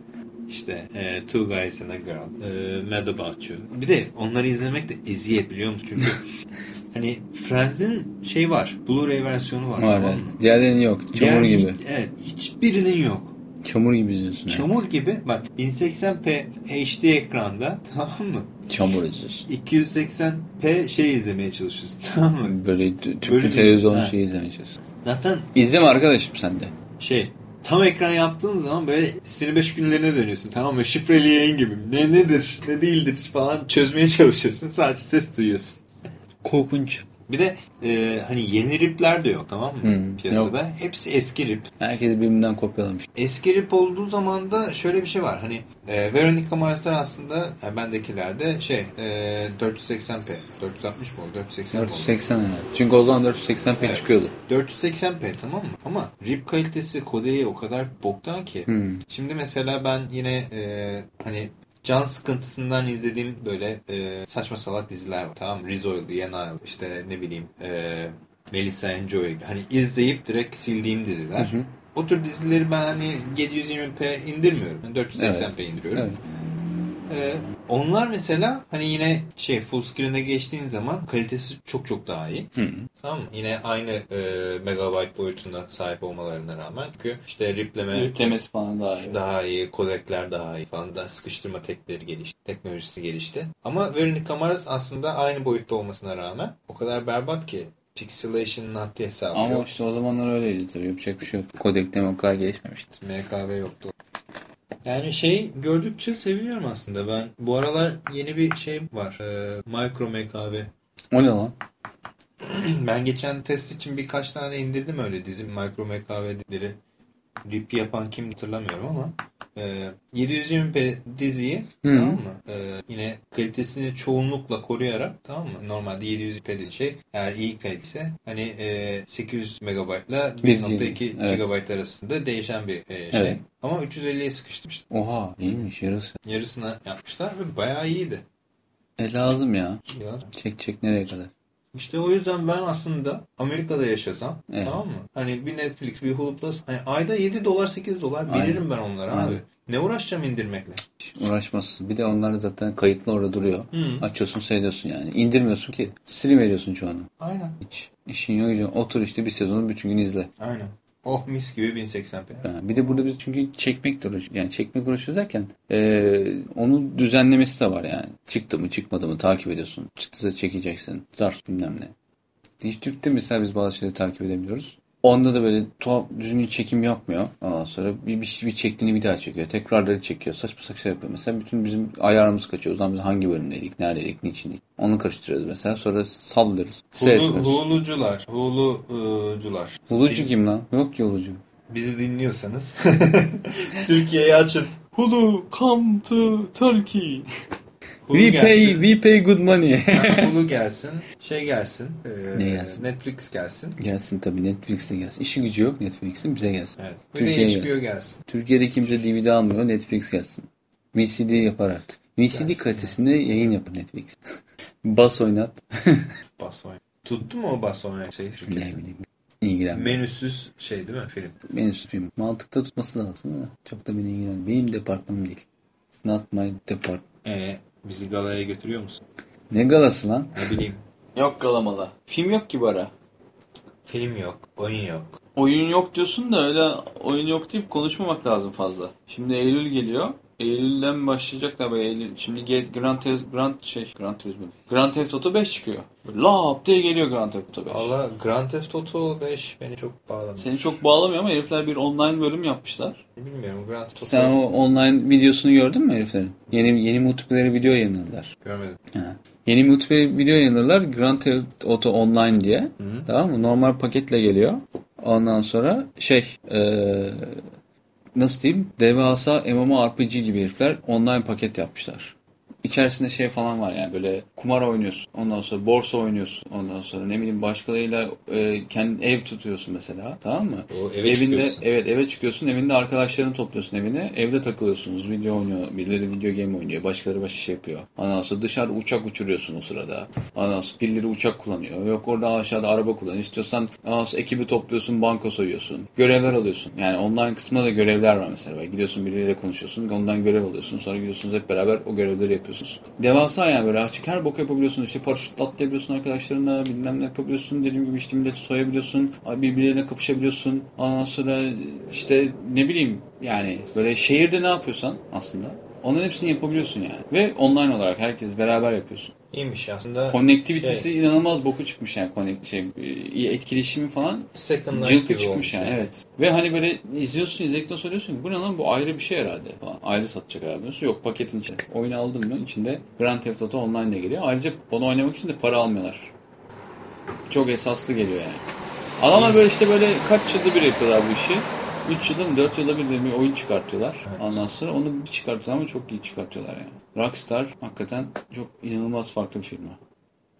işte e, Two Guys and a Girl, e, Mad About You. Bir de onları izlemek de eziyet biliyor musun? Çünkü hani Friends'in şey var, Blu-ray versiyonu var. Var tamam mı? Diğerlerinin yok. Çamur Diğer- gibi. Evet, hiçbirinin yok. Çamur gibi izliyorsun. Çamur gibi. Bak 1080p HD ekranda tamam mı? Çamur izliyorsun. 280p şey izlemeye çalışıyorsun tamam mı? Böyle tü- tüplü Böyle bir- televizyon Ha. şeyi izlemeye çalışıyorsun. Zaten İzleme arkadaşım sen de. şey tam ekran yaptığın zaman böyle sinir beş günlerine dönüyorsun tamam mı? Şifreli yayın gibi. Ne nedir ne değildir falan çözmeye çalışıyorsun. Sadece ses duyuyorsun. Korkunç. Bir de e, hani yeni ripler de yok tamam mı Hmm, piyasada? Hepsi eski rip. Herkes birbirinden kopyalamış. Eski rip olduğu zaman da şöyle bir şey var. Hani e, Veronica Mars'lar aslında e, bendekilerde şey e, 480p. 460 mı oldu? 480 mi oldu? 480 herhalde. Çünkü o zaman 480p Evet. çıkıyordu. 480p tamam mı? Ama rip kalitesi kodeyi o kadar boktan ki. Hmm. Şimdi mesela ben yine e, hani can sıkıntısından izlediğim böyle e, saçma salak diziler var. Tamam? Rizzo'ydu, Yenayel, işte ne bileyim e, Melissa and Joey. Hani izleyip direkt sildiğim diziler. O tür dizileri ben hani 720p indirmiyorum. Yani 480p indiriyorum. Evet. Ee, onlar mesela hani yine şey full screen'e geçtiğin zaman kalitesi çok çok daha iyi. Tamam mı? Yine aynı e, megabyte boyutuna sahip olmalarına rağmen. Çünkü işte ripleme Yüklemesi falan daha iyi. daha iyi, kodekler daha iyi falan da sıkıştırma tekleri gelişti, teknolojisi gelişti. Ama Veronica Mars aslında aynı boyutta olmasına rağmen o kadar berbat ki pixelation'ın haddi hesabı Ama yok. işte o zamanlar öyleydi tabii. Yapacak bir şey yok. Kodekleme o kadar gelişmemişti. MKB yoktu. Yani şey gördükçe seviniyorum aslında ben. Bu aralar yeni bir şey var. Ee, micro MKB. O ne lan? Ben geçen test için birkaç tane indirdim öyle dizim Micro MKB'leri. Rip yapan kim hatırlamıyorum ama e, 720p diziyi tamam mı? E, yine kalitesini çoğunlukla koruyarak tamam mı? Normalde 720p dediği şey eğer iyi kalitese hani e, 800 megabaytla Bir 1.2 evet. GB arasında değişen bir e, şey. Evet. Ama 350'ye sıkıştırmışlar. Oha iyiymiş yarısı. Yarısına yapmışlar ve bayağı iyiydi. E lazım ya. Ya. Çek çek nereye kadar? İşte o yüzden ben aslında Amerika'da yaşasam Evet. tamam mı? Hani bir Netflix, bir Hulu Plus hani ayda 7 dolar 8 dolar Aynen. veririm ben onlara Aynen. abi. Ne uğraşacağım indirmekle? Uğraşmazsın. Bir de onlar zaten kayıtlı orada duruyor. Hı. Açıyorsun seyrediyorsun yani. İndirmiyorsun ki. Silim veriyorsun çoğunu. Aynen. Hiç işin yok. Otur işte bir sezonu bütün gün izle. Aynen. Oh mis gibi 1080p. Ha, Bir de burada biz çünkü çekmek uğraş yani çekmek uğraşıyoruz derken eee onu düzenlemesi de var yani. Çıktı mı çıkmadı mı takip ediyorsun. Çıktıysa çekeceksin. Zart bilmem ne. Dijitürk'te mesela biz bazı şeyleri takip edemiyoruz. Onda da böyle tuhaf düzgün çekim yapmıyor. Ondan sonra bir, bir, bir çektiğini bir daha çekiyor. Tekrarları çekiyor. Saçma saçma şey yapıyor. Mesela bütün bizim ayarımız kaçıyor. O zaman biz hangi bölümdeydik, neredeydik, niçindik. Onu karıştırıyoruz mesela. Sonra sallıyoruz. Hulu, hulucular. Hulucular. Hulucu kim lan? Yok ki hulucu. Bizi dinliyorsanız Türkiye'yi açın. Hulu come to Turkey. Hulu we gelsin. pay, we pay good money. Hulu gelsin. Şey gelsin. ee, Ne gelsin? Netflix gelsin. gelsin tabii Netflix'e gelsin. İşi gücü yok Netflix'in bize gelsin. Evet. Türkiye'ye de HBO gelsin. gelsin. Türkiye'de kimse DVD almıyor. Netflix gelsin. VCD yapar artık. VCD Gelsin kalitesinde yayın yapar Netflix. Bas oynat. Bas oyun. Tuttu mu o bas oynayan şey? ne şirketi? bileyim. İlgilenmiyor. Menüsüz şey değil mi film? Benim film. Mantıkta tutması lazım ama çok da beni ilgilenmiyor. Benim departmanım değil. It's not my department. Ee, bizi galaya götürüyor musun? Ne galası lan? Ne bileyim. Yok galamala. Film yok ki bara. Film yok. Oyun yok. Oyun yok diyorsun da öyle oyun yok deyip konuşmamak lazım fazla. Şimdi Eylül geliyor. Eylül'den başlayacak tabii Eylül. Şimdi Get Grand Theft Grand şey Grand Turismo. Grand Theft Auto 5 çıkıyor. Lap diye geliyor Grand Theft Auto 5. Valla Grand Theft Auto 5 beni çok bağladı. Seni çok bağlamıyor ama herifler bir online bölüm yapmışlar. Bilmiyorum Grand Theft Auto Sen o online videosunu gördün mü heriflerin? Yeni yeni multiplayer video yayınladılar. görmedim. Ha. Yeni multiplayer video yayınladılar Grand Theft Auto Online diye. Tamam mı? Normal paketle geliyor. Ondan sonra şey eee nasıl diyeyim devasa MMORPG gibi herifler online paket yapmışlar. İçerisinde şey falan var yani böyle kumar oynuyorsun. Ondan sonra borsa oynuyorsun. Ondan sonra ne bileyim başkalarıyla e, kendi ev tutuyorsun mesela. Tamam mı? O eve evinde çıkıyorsun. evet eve çıkıyorsun. Evinde arkadaşlarını topluyorsun evine. Evde takılıyorsunuz. Video oynuyor. Birileri video game oynuyor. Başkaları başka şey yapıyor. Ondan sonra dışarı uçak uçuruyorsun o sırada. Ondan sonra birileri uçak kullanıyor. Yok orada aşağıda araba kullanıyor. İstiyorsan ondan sonra ekibi topluyorsun. Banka soyuyorsun. Görevler alıyorsun. Yani online kısmında da görevler var mesela. Gidiyorsun birileriyle konuşuyorsun. Ondan görev alıyorsun. Sonra gidiyorsunuz hep beraber o görevleri yapıyorsunuz. Devasa yani böyle açık her bok yapabiliyorsun. İşte paraşütle atlayabiliyorsun arkadaşlarınla. Bilmem ne yapabiliyorsun. Dediğim gibi işte milleti soyabiliyorsun. Birbirlerine kapışabiliyorsun. Ondan sonra işte ne bileyim yani böyle şehirde ne yapıyorsan aslında onların hepsini yapabiliyorsun yani. Ve online olarak herkes beraber yapıyorsun. İyiymiş aslında. Konnektivitesi Şey, inanılmaz boku çıkmış yani connect, şey, e, etkileşimi falan cılkı çıkmış yani yani. evet. Ve hani böyle izliyorsun izledikten sonra diyorsun ki bu ne lan bu ayrı bir şey herhalde falan. Ayrı satacak herhalde diyorsun. Yok paketin içinde. Oyunu aldın mı içinde Grand Theft Auto Online de geliyor. Ayrıca onu oynamak için de para almıyorlar. Çok esaslı geliyor yani. Adamlar böyle işte böyle kaç yılda bir yapıyorlar bu işi. 3 yılda mı 4 yılda bir de bir oyun çıkartıyorlar. Evet. Ondan sonra onu bir çıkartıyorlar ama çok iyi çıkartıyorlar yani. Rockstar hakikaten çok inanılmaz farklı bir firma.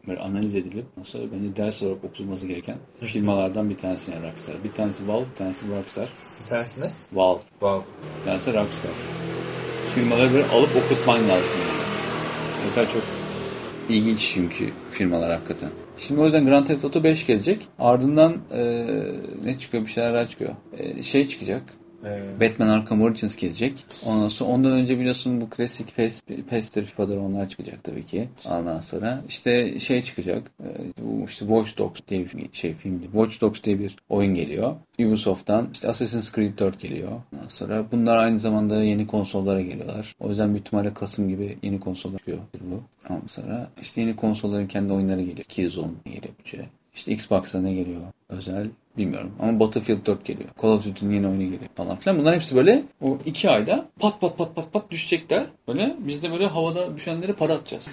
Böyle analiz edilip nasıl bence ders olarak okutulması gereken firmalardan bir tanesi yani Rockstar. Bir tanesi Valve, bir tanesi Rockstar. Bir tanesi ne? Valve, Wow. bir tanesi Rockstar. Firmaları böyle alıp okutman lazım yani. Ne kadar çok ilginç çünkü firmalar hakikaten. Şimdi o yüzden Grand Theft Auto 5 gelecek. Ardından eee, ne çıkıyor? Bir şeyler daha çıkıyor. Eee, şey çıkacak. Batman Arkham Origins gelecek. Ondan sonra ondan önce biliyorsun bu klasik PES, PES'tir, FIFA'dır onlar çıkacak tabii ki. Ondan sonra işte şey çıkacak. Bu işte Watch Dogs diye bir şey filmdi. Watch Dogs diye bir oyun geliyor. Ubisoft'tan işte Assassin's Creed 4 geliyor. Ondan sonra bunlar aynı zamanda yeni konsollara geliyorlar. O yüzden büyük ihtimalle Kasım gibi yeni konsollar çıkıyor bu. Ondan sonra işte yeni konsolların kendi oyunları geliyor. Killzone geliyor şey. İşte Xbox'a ne geliyor? Özel bilmiyorum. Ama Battlefield 4 geliyor. Call of Duty'nin yeni oyunu geliyor falan filan. Bunların hepsi böyle o iki ayda pat pat pat pat pat düşecekler. Böyle biz de böyle havada düşenleri para atacağız.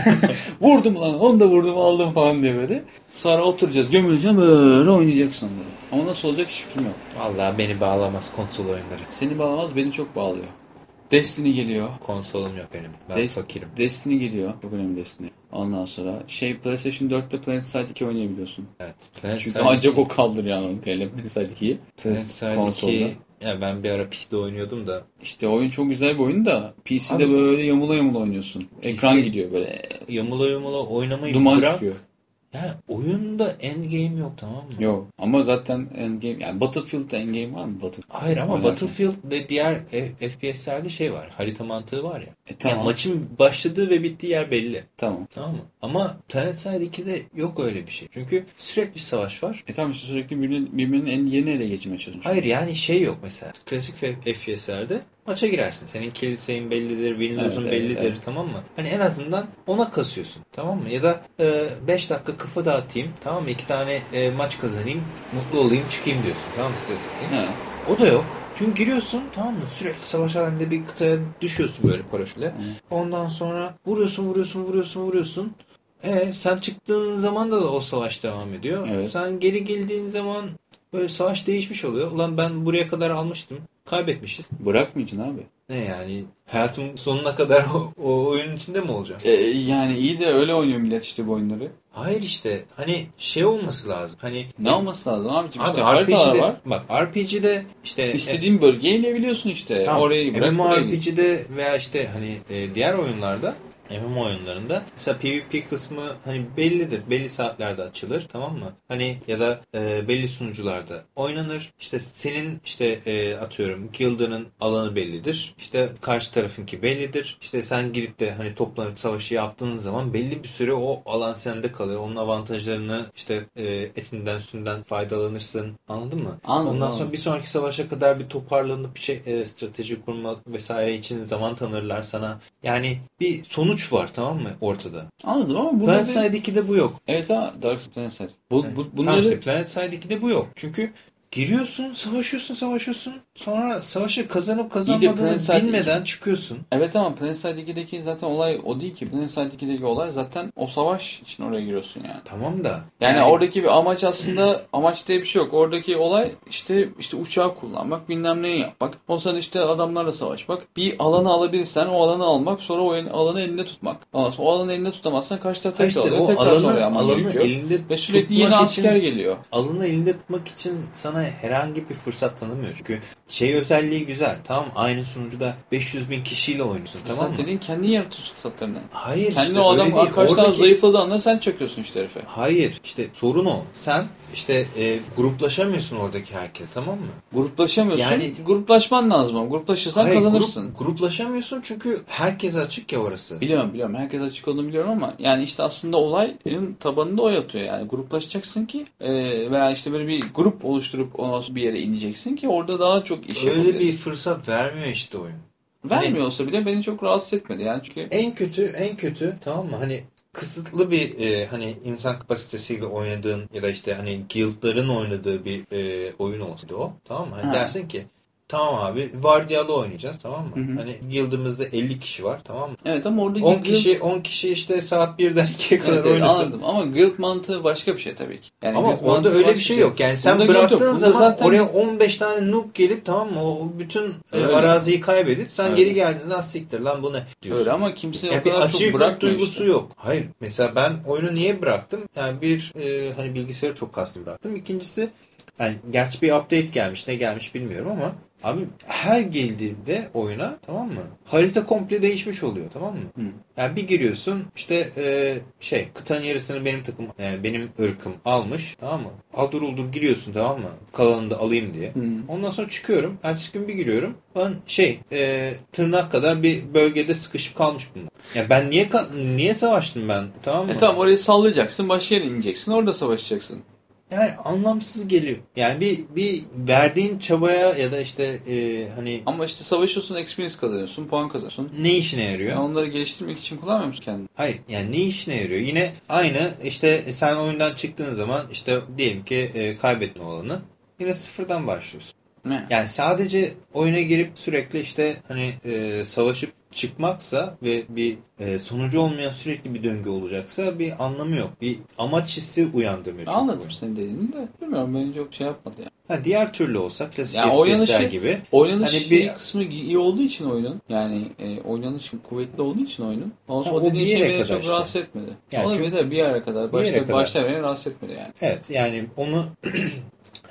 vurdum lan onu da vurdum aldım falan diye böyle. Sonra oturacağız gömüleceğim böyle oynayacaksın onları. Ama nasıl olacak hiç fikrim yok. Vallahi beni bağlamaz konsol oyunları. Seni bağlamaz beni çok bağlıyor. Destiny geliyor. Konsolum yok benim. Ben Des- fakirim. Destiny geliyor. Çok önemli Destiny. Ondan sonra şey PlayStation 4'te Planet Side 2 oynayabiliyorsun. Evet. Planet Çünkü Side ancak 2 o kaldır yani onu Planet Side 2'yi. Planet Side konsolda. 2 ya ben bir ara PC'de oynuyordum da İşte oyun çok güzel bir oyun da PC'de Abi- böyle yamula yamula oynuyorsun. Ekran gidiyor böyle yamula yamula oynamayı duman bırak. çıkıyor. Ya oyunda endgame yok tamam mı? Yok ama zaten endgame yani Battlefield'da endgame var mı? Battlefield. Hayır ama Oynarken. Battlefield ve diğer FPS'lerde şey var. Harita mantığı var ya. E, tamam. Ya maçın başladığı ve bittiği yer belli. Tamam. Tamam mı? Ama Planet Side 2'de yok öyle bir şey. Çünkü sürekli bir savaş var. E tamam işte sürekli birbirinin, birbirinin en yerini ele geçirmeye çalışıyor. Hayır yani şey yok mesela. Klasik FPS'lerde maça girersin. Senin kiliseyin bellidir, Windows'un Evet, bellidir evet, evet. tamam mı? Hani en azından ona kasıyorsun tamam mı? Ya da 5 dakika kafa dağıtayım tamam mı? 2 tane e, maç kazanayım, mutlu olayım, çıkayım diyorsun. Tamam mı? Stres atayım. He. O da yok. Çünkü giriyorsun tamam mı? Sürekli savaş halinde bir kıtaya düşüyorsun böyle paraşütle. Ondan sonra vuruyorsun, vuruyorsun, vuruyorsun, vuruyorsun. E sen çıktığın zaman da, da o savaş devam ediyor. Evet. Sen geri geldiğin zaman böyle savaş değişmiş oluyor. Ulan ben buraya kadar almıştım. Kaybetmişiz. Bırakmayacaksın abi. Ne yani? Hayatım sonuna kadar o, o oyunun içinde mi olacağım? E, yani iyi de öyle oynuyor millet işte bu oyunları. Hayır işte hani şey olması lazım. Hani Ne olması lazım abicim? Abi işte RPG'de, var. bak RPG'de işte İstediğin bölgeye inebiliyorsun işte. Tamam. Orayı bırak buraya git. MMORPG'de veya işte hani e, diğer oyunlarda MMO oyunlarında mesela PvP kısmı hani bellidir. Belli saatlerde açılır tamam mı? Hani ya da e, belli sunucularda oynanır. İşte senin işte e, atıyorum guild'ının alanı bellidir. İşte karşı tarafınki bellidir. İşte sen girip de hani toplanıp savaşı yaptığın zaman belli bir süre o alan sende kalır. Onun avantajlarını işte e, etinden sütünden faydalanırsın. Anladın mı? Anladım, Ondan anladım. sonra bir sonraki savaşa kadar bir toparlanıp bir şey e, strateji kurmak vesaire için zaman tanırlar sana. Yani bir sonuç var tamam mı ortada. Anladım ama burada Planet bir- Side 2'de bu yok. Evet ha Dark Planet Side. Bu, bu, Tamam bunları işte Planet Side 2'de bu yok. Çünkü giriyorsun, savaşıyorsun, savaşıyorsun. Sonra savaşı kazanıp kazanmadığını bilmeden çıkıyorsun. Evet ama Planet Side 2'deki zaten olay o değil ki. Planet Side 2'deki olay zaten o savaş için oraya giriyorsun yani. Tamam da. Yani, oradaki bir amaç aslında amaç diye bir şey yok. Oradaki olay işte işte uçağı kullanmak, bilmem neyi yapmak. O sırada işte adamlarla savaşmak. Bir alanı alabilirsen o alanı almak, sonra o alanı elinde tutmak. Ondan sonra o alanı elinde tutamazsan karşı taraf işte alıyor. o tekrar alanı, alanı elinde Ve sürekli yeni tutmak asker için, geliyor. alanı elinde tutmak için sana herhangi bir fırsat tanımıyor. Çünkü şey özelliği güzel. Tamam aynı sunucuda 500 bin kişiyle oynuyorsun tamam Sen mı? dediğin kendi yaratıyorsun fırsatlarını. Hayır Kendi işte o adam arkadaşlar Oradaki- zayıfladığı anda sen çöküyorsun işte herife. Hayır işte sorun o. Sen işte e, gruplaşamıyorsun oradaki herkes tamam mı? Gruplaşamıyorsun. Yani- gruplaşman lazım ama. Gruplaşırsan Hayır, kazanırsın. grup- gruplaşamıyorsun çünkü herkese açık ya orası. Biliyorum biliyorum. Herkes açık olduğunu biliyorum ama yani işte aslında olayın tabanında o yatıyor. Yani gruplaşacaksın ki e, veya işte böyle bir grup oluşturup sonra bir yere ineceksin ki orada daha çok iş Öyle bir fırsat vermiyor işte oyun. Vermiyor olsa bile beni çok rahatsız etmedi yani çünkü En kötü en kötü tamam mı? Hani kısıtlı bir e, hani insan kapasitesiyle oynadığın ya da işte hani guildların oynadığı bir e, oyun olsaydı o. Tamam mı? Hani Ha. dersin ki tamam abi vardiyalı oynayacağız tamam mı? Hani guildımızda 50 kişi var tamam mı? evet ama oradaki 10 guild- kişi 10 kişi işte saat 1'den 2'ye kadar Evet, evet, oynasın. anladım ama guild mantığı başka bir şey tabii ki. Yani Ama orada öyle bir şey yok. Yani sen Bunda bıraktığın zaman zaten- oraya 15 tane noob gelip tamam mı? O bütün e, Öyle. araziyi kaybedip sen Öyle. geri geldiğinde siktir lan bu ne diyorsun. Öyle ama kimse Yani o kadar çok bırakmıyor duygusu işte. yok. Hayır. Mesela ben oyunu niye bıraktım? Yani bir e, hani bilgisayarı çok kastım bıraktım. İkincisi yani gerçi bir update gelmiş ne gelmiş bilmiyorum ama abi her girdiğimde oyuna tamam mı? Harita komple değişmiş oluyor tamam mı? Hı. Yani bir giriyorsun işte e, şey kıtanın yarısını benim takım e, benim ırkım almış tamam mı? Aldır uldur giriyorsun tamam mı? Kalanını da alayım diye. Hı. Ondan sonra çıkıyorum. Ertesi gün bir giriyorum. Ben şey e, tırnak kadar bir bölgede sıkışıp kalmış bunlar. Ya ben niye niye savaştım ben tamam mı? E tamam orayı sallayacaksın başka yere ineceksin orada savaşacaksın. Yani anlamsız geliyor. Yani bir bir verdiğin çabaya ya da işte e, hani Ama işte savaşıyorsun experience kazanıyorsun puan kazanıyorsun. ne işine yarıyor? Yani onları geliştirmek için kullanmıyor musun kendini? Hayır yani ne işine yarıyor? Yine aynı işte sen oyundan çıktığın zaman işte diyelim ki e, kaybettin o alanı. Yine sıfırdan başlıyorsun. Ne? Yani sadece oyuna girip sürekli işte hani e, savaşıp çıkmaksa ve bir e, sonucu olmayan sürekli bir döngü olacaksa bir anlamı yok. Bir amaç hissi uyandırmıyor. Anladım senin dediğini de. Bilmiyorum beni çok şey yapmadı yani. Ha, diğer türlü olsa klasik Yani oynanışı, gibi. oynanış Hani bir- kısmı iyi olduğu için oyunun yani e, oynanış kuvvetli olduğu için oyunun. Ondan sonra o o dediğin bir şey yere beni kadar çok işte. rahatsız etmedi. Yani çünkü- bir yere kadar. Bir yere Başta, kadar. başta beni rahatsız etmedi yani. Evet yani onu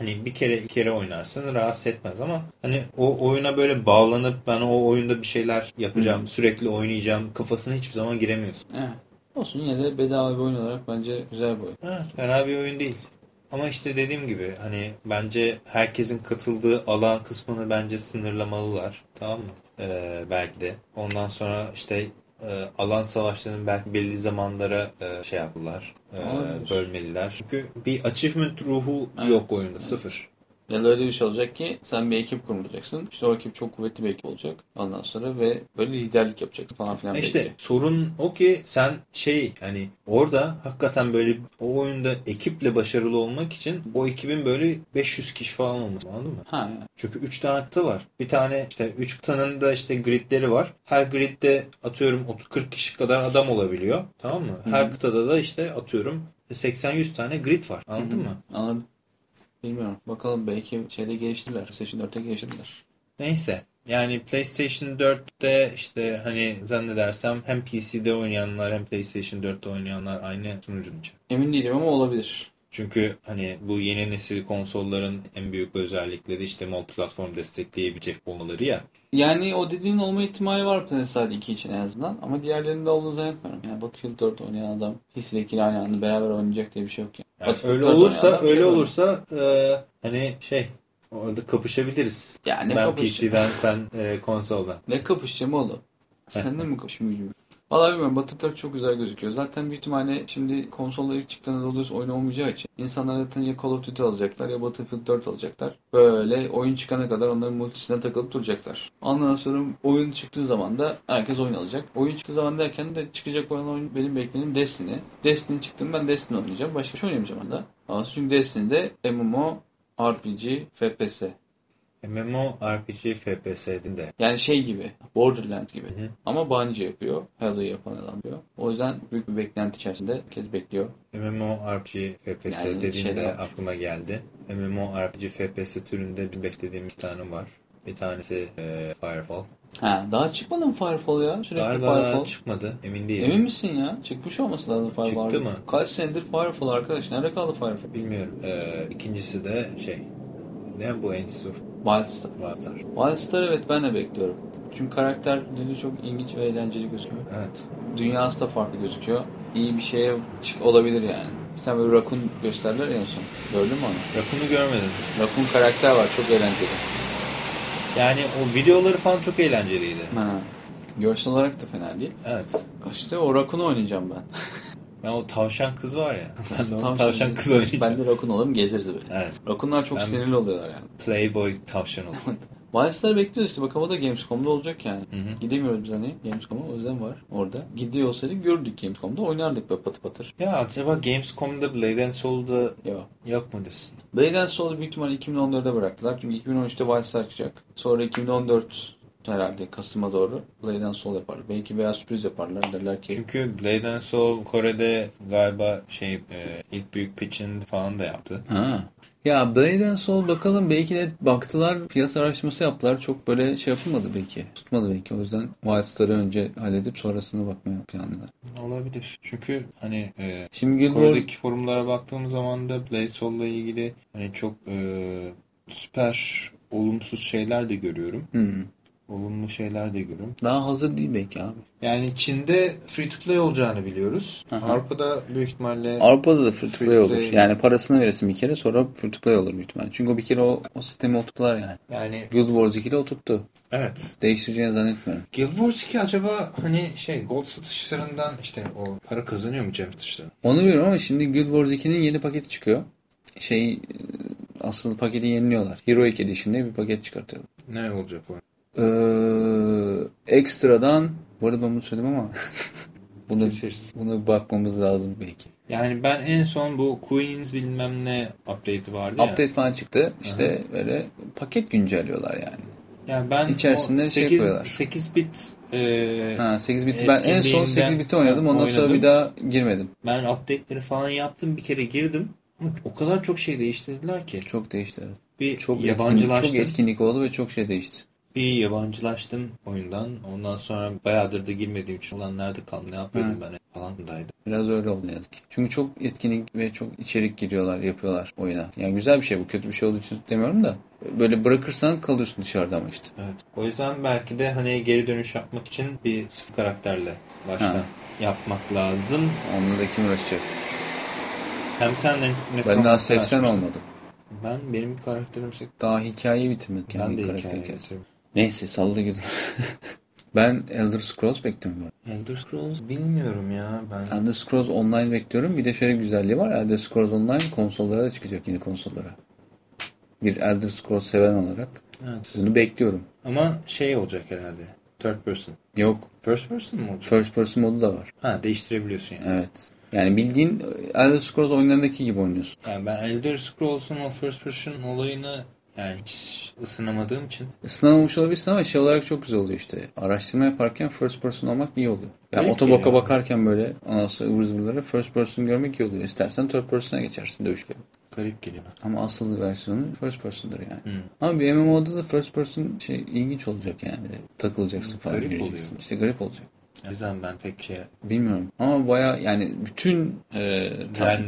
hani bir kere iki kere oynarsın rahatsız etmez ama hani o oyuna böyle bağlanıp ben o oyunda bir şeyler yapacağım, sürekli oynayacağım kafasına hiçbir zaman giremiyorsun. Evet. Olsun yine de bedava bir oyun olarak bence güzel bir oyun. Ha, fena bir oyun değil. Ama işte dediğim gibi hani bence herkesin katıldığı alan kısmını bence sınırlamalılar. Tamam mı? Ee, belki de. Ondan sonra işte e, alan savaşlarının belki belli zamanlara e, şey yaptılar. E, Olabilir. bölmeliler. Çünkü bir achievement ruhu Evet. yok oyunda. Sıfır. Ya da öyle bir şey olacak ki sen bir ekip kurulacaksın. İşte o ekip çok kuvvetli bir ekip olacak. Ondan sonra ve böyle liderlik yapacaksın falan filan. İşte belki. sorun o ki sen şey hani orada hakikaten böyle o oyunda ekiple başarılı olmak için o ekibin böyle 500 kişi falan olması anladın mı? Ha yani. Çünkü 3 tane kıta var. Bir tane işte 3 kıtanın da işte gridleri var. Her gridde atıyorum 30-40 kişi kadar adam olabiliyor. Tamam mı? Her kıtada da işte atıyorum 80-100 tane grid var. Anladın mı? Anladım. Bilmiyorum. Bakalım belki şeyde geliştirirler. PlayStation 4'te geliştirirler. Neyse. Yani PlayStation 4'te işte hani zannedersem hem PC'de oynayanlar hem PlayStation 4'te oynayanlar aynı sunucunun için. Emin değilim ama olabilir. Çünkü hani bu yeni nesil konsolların en büyük özellikleri işte multiplatform destekleyebilecek olmaları ya. Yani o dediğin olma ihtimali var PlayStation 2 için en azından. Ama diğerlerinde olduğunu zannetmiyorum. Yani Battlefield 4 oynayan adam PC'dekiyle aynı anda beraber oynayacak diye bir şey yok yani. Yani öyle 4 olursa öyle şey olursa e, hani şey orada kapışabiliriz. Yani ben kapış- PC'den sen e, konsoldan. Ne kapışacağım oğlum? Sen de mi kapışmayacağım? Valla bilmiyorum Battlefield 4 çok güzel gözüküyor. Zaten büyük ihtimalle şimdi konsollar ilk çıktığında doğru düzgün oyun olmayacağı için insanlar zaten ya Call of Duty alacaklar ya Battlefield 4 alacaklar. Böyle oyun çıkana kadar onların multisine takılıp duracaklar. Ondan sonra oyun çıktığı zaman da herkes oyun alacak. Oyun çıktığı zaman derken de çıkacak olan oyun benim beklediğim Destiny. Destiny çıktı mı ben Destiny oynayacağım. Başka bir şey oynamayacağım onda. Çünkü Destiny'de MMO, RPG, FPS. MMORPG FPS'de de. Yani şey gibi, Borderlands gibi. Ama Bungie yapıyor, Halo'yu yapan adam yapıyor. O yüzden büyük bir beklenti içerisinde herkes bekliyor. MMORPG FPS Yani dediğinde şeyler aklıma geldi. MMORPG FPS türünde bir beklediğim iki tane var. Bir tanesi e, Firefall. Ha, daha çıkmadı mı Firefall ya? Sürekli Galiba Firefall. çıkmadı. Emin değilim. Emin misin ya? Çıkmış olması lazım Firefall. Çıktı mı? Kaç senedir Firefall arkadaş? Nerede kaldı Firefall? Bilmiyorum. E, ikincisi de şey. Ne bu Ancient of Wildstar. Wildstar. Wildstar evet ben de bekliyorum. Çünkü karakterleri çok ilginç ve eğlenceli gözüküyor. Evet. Dünyası da farklı gözüküyor. İyi bir şeye çık olabilir yani. Sen böyle Raccoon gösterdiler en son. Gördün mü onu? Rakun'u görmedim. Raccoon karakter var çok eğlenceli. Yani o videoları falan çok eğlenceliydi. Ha. Görsel olarak da fena değil. Evet. İşte o Raccoon'u oynayacağım ben. Ben o tavşan kız var ya. Ben de Tavşan- tavşan kız oynayacağım. Ben de Raccoon olurum gezeriz böyle. Evet. Raccoon'lar çok Ben- sinirli oluyorlar yani. Playboy tavşan oldu. Wildstar'ı bekliyoruz işte. Bakalım o da Gamescom'da olacak yani. Gidemiyoruz biz hani Gamescom'a. O yüzden var orada. Gidiyor olsaydı gördük Gamescom'da. Oynardık böyle patır patır. ya acaba Gamescom'da Blade and Soul'da Yok. yok mu desin? Blade and Soul'u büyük ihtimalle 2014'e bıraktılar. Çünkü 2013'te Wildstar çıkacak. Sonra 2014 herhalde Kasım'a doğru Blade and Soul yaparlar. Belki veya sürpriz yaparlar. Derler ki Çünkü Blade and Soul Kore'de galiba şey e, ilk büyük pitch'in falan da yaptı. Ha. Ya Blade and Soul bakalım belki de baktılar piyasa araştırması yaptılar. Çok böyle şey yapılmadı belki. Tutmadı belki. O yüzden Wildstar'ı önce halledip sonrasını bakmaya planladılar. Olabilir. Çünkü hani e, Şimdi Wars Kore'deki forumlara baktığım zaman da Blade Soul'la ilgili hani çok e, süper olumsuz şeyler de görüyorum. Hmm. Olumlu şeyler de görüyorum. daha hazır değil belki abi. Yani Çin'de free to play olacağını biliyoruz. Aha. Avrupa'da büyük ihtimalle Avrupa'da da free to Free play to olur. play. Yani parasını verirsin bir kere sonra free to play olur büyük ihtimalle. Çünkü o bir kere o, o sistemi oturttular yani. yani Guild Wars 2'de oturttu. evet. Değiştireceğini zannetmiyorum. Guild Wars 2 acaba hani şey gold satışlarından işte o para kazanıyor mu Cem satışları? Onu bilmiyorum ama şimdi Guild Wars 2'nin yeni paketi çıkıyor. Şey e, asıl paketi yeniliyorlar. Heroic Edition diye bir paket çıkartıyorlar. Ne olacak o? Ee, ekstradan bu arada bunu söyledim ama buna, Keseriz. buna bakmamız lazım belki. Yani ben en son bu Queens bilmem ne update'i vardı ya. Update falan çıktı. İşte böyle paket güncelliyorlar yani. Yani ben İçerisinde o şey 8, koyuyorlar. 8 bit e, Ha 8 biti. Ben en son 8 etkinliğinden biti oynadım. Ondan sonra oynadım. bir daha girmedim. Ben update'leri falan yaptım. Bir kere girdim. Ama o kadar çok şey değiştirdiler ki. Çok değişti. evet. Bir Çok etkinlik, yabancılaştım. çok etkinlik oldu ve çok şey değişti. Bir yabancılaştım oyundan. Ondan sonra bayağıdır da girmediğim için ulan nerede kaldım ne yapıyordum ben falandaydım. Biraz öyle oldu yazık ki. Çünkü çok etkinlik ve çok içerik giriyorlar, yapıyorlar oyuna. Yani güzel bir şey bu. Kötü bir şey olduğu için demiyorum da. Böyle bırakırsan kalıyorsun dışarıda ama işte. Evet. O yüzden belki de hani geri dönüş yapmak için bir sıfır karakterle baştan Ha. yapmak lazım. Onunla da kim uğraşacak? Hem tane Ben daha Necromancer 80 açmıştım. olmadım. Ben benim karakterim 80. Daha hikayeyi bitirmedik. Yani Ben de bir karakter hikaye hikayesi. yazıyorum. Neyse salladı gidiyor. ben Elder Scrolls bekliyorum. Elder Scrolls bilmiyorum ya ben. Elder Scrolls Online bekliyorum. Bir de şöyle bir güzelliği var. Elder Scrolls Online konsollara da çıkacak yeni konsollara. Bir Elder Scrolls seven olarak Evet. bunu bekliyorum. Ama şey olacak herhalde. Third person. Yok. First person mı olacak? First person modu da var. Ha değiştirebiliyorsun yani. Evet. Yani bildiğin Elder Scrolls oyunlarındaki gibi oynuyorsun. Yani ben Elder Scrolls'un o first person olayını yani hiç ısınamadığım için Isınamamış olabilirsin ama şey olarak çok güzel oluyor işte. Araştırma yaparken first person olmak iyi oluyor. Yani Garip otoboka geliyor. bakarken böyle ondan sonra ıvır zıvırları first person görmek iyi oluyor. İstersen third person'a geçersin dövüş gibi. garip geliyor. Ama asıl versiyonu first person'dır yani. Hmm. Ama bir MMO'da da first person şey ilginç olacak yani. Takılacaksın falan. Garip oluyor. İşte garip olacak. O yüzden ben pek şey Bilmiyorum. Ama baya yani bütün e,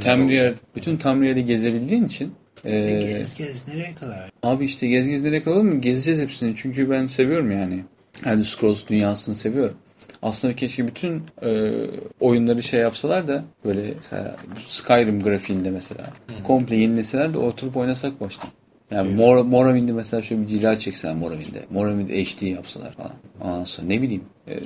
tam, oluyor. bütün Tamriel'i gezebildiğin için e, gez gez nereye kadar? Abi işte gez gez nereye kalır mı? Gezeceğiz hepsini. Çünkü ben seviyorum yani. Elder Scrolls dünyasını seviyorum. Aslında keşke bütün e, oyunları şey yapsalar da böyle mesela Skyrim grafiğinde mesela komple yenileseler de oturup oynasak baştan. Yani Mor Morrowind'i mesela şöyle bir cila çeksen Morrowind'e. Morrowind HD yapsalar falan. Ondan sonra ne bileyim. E,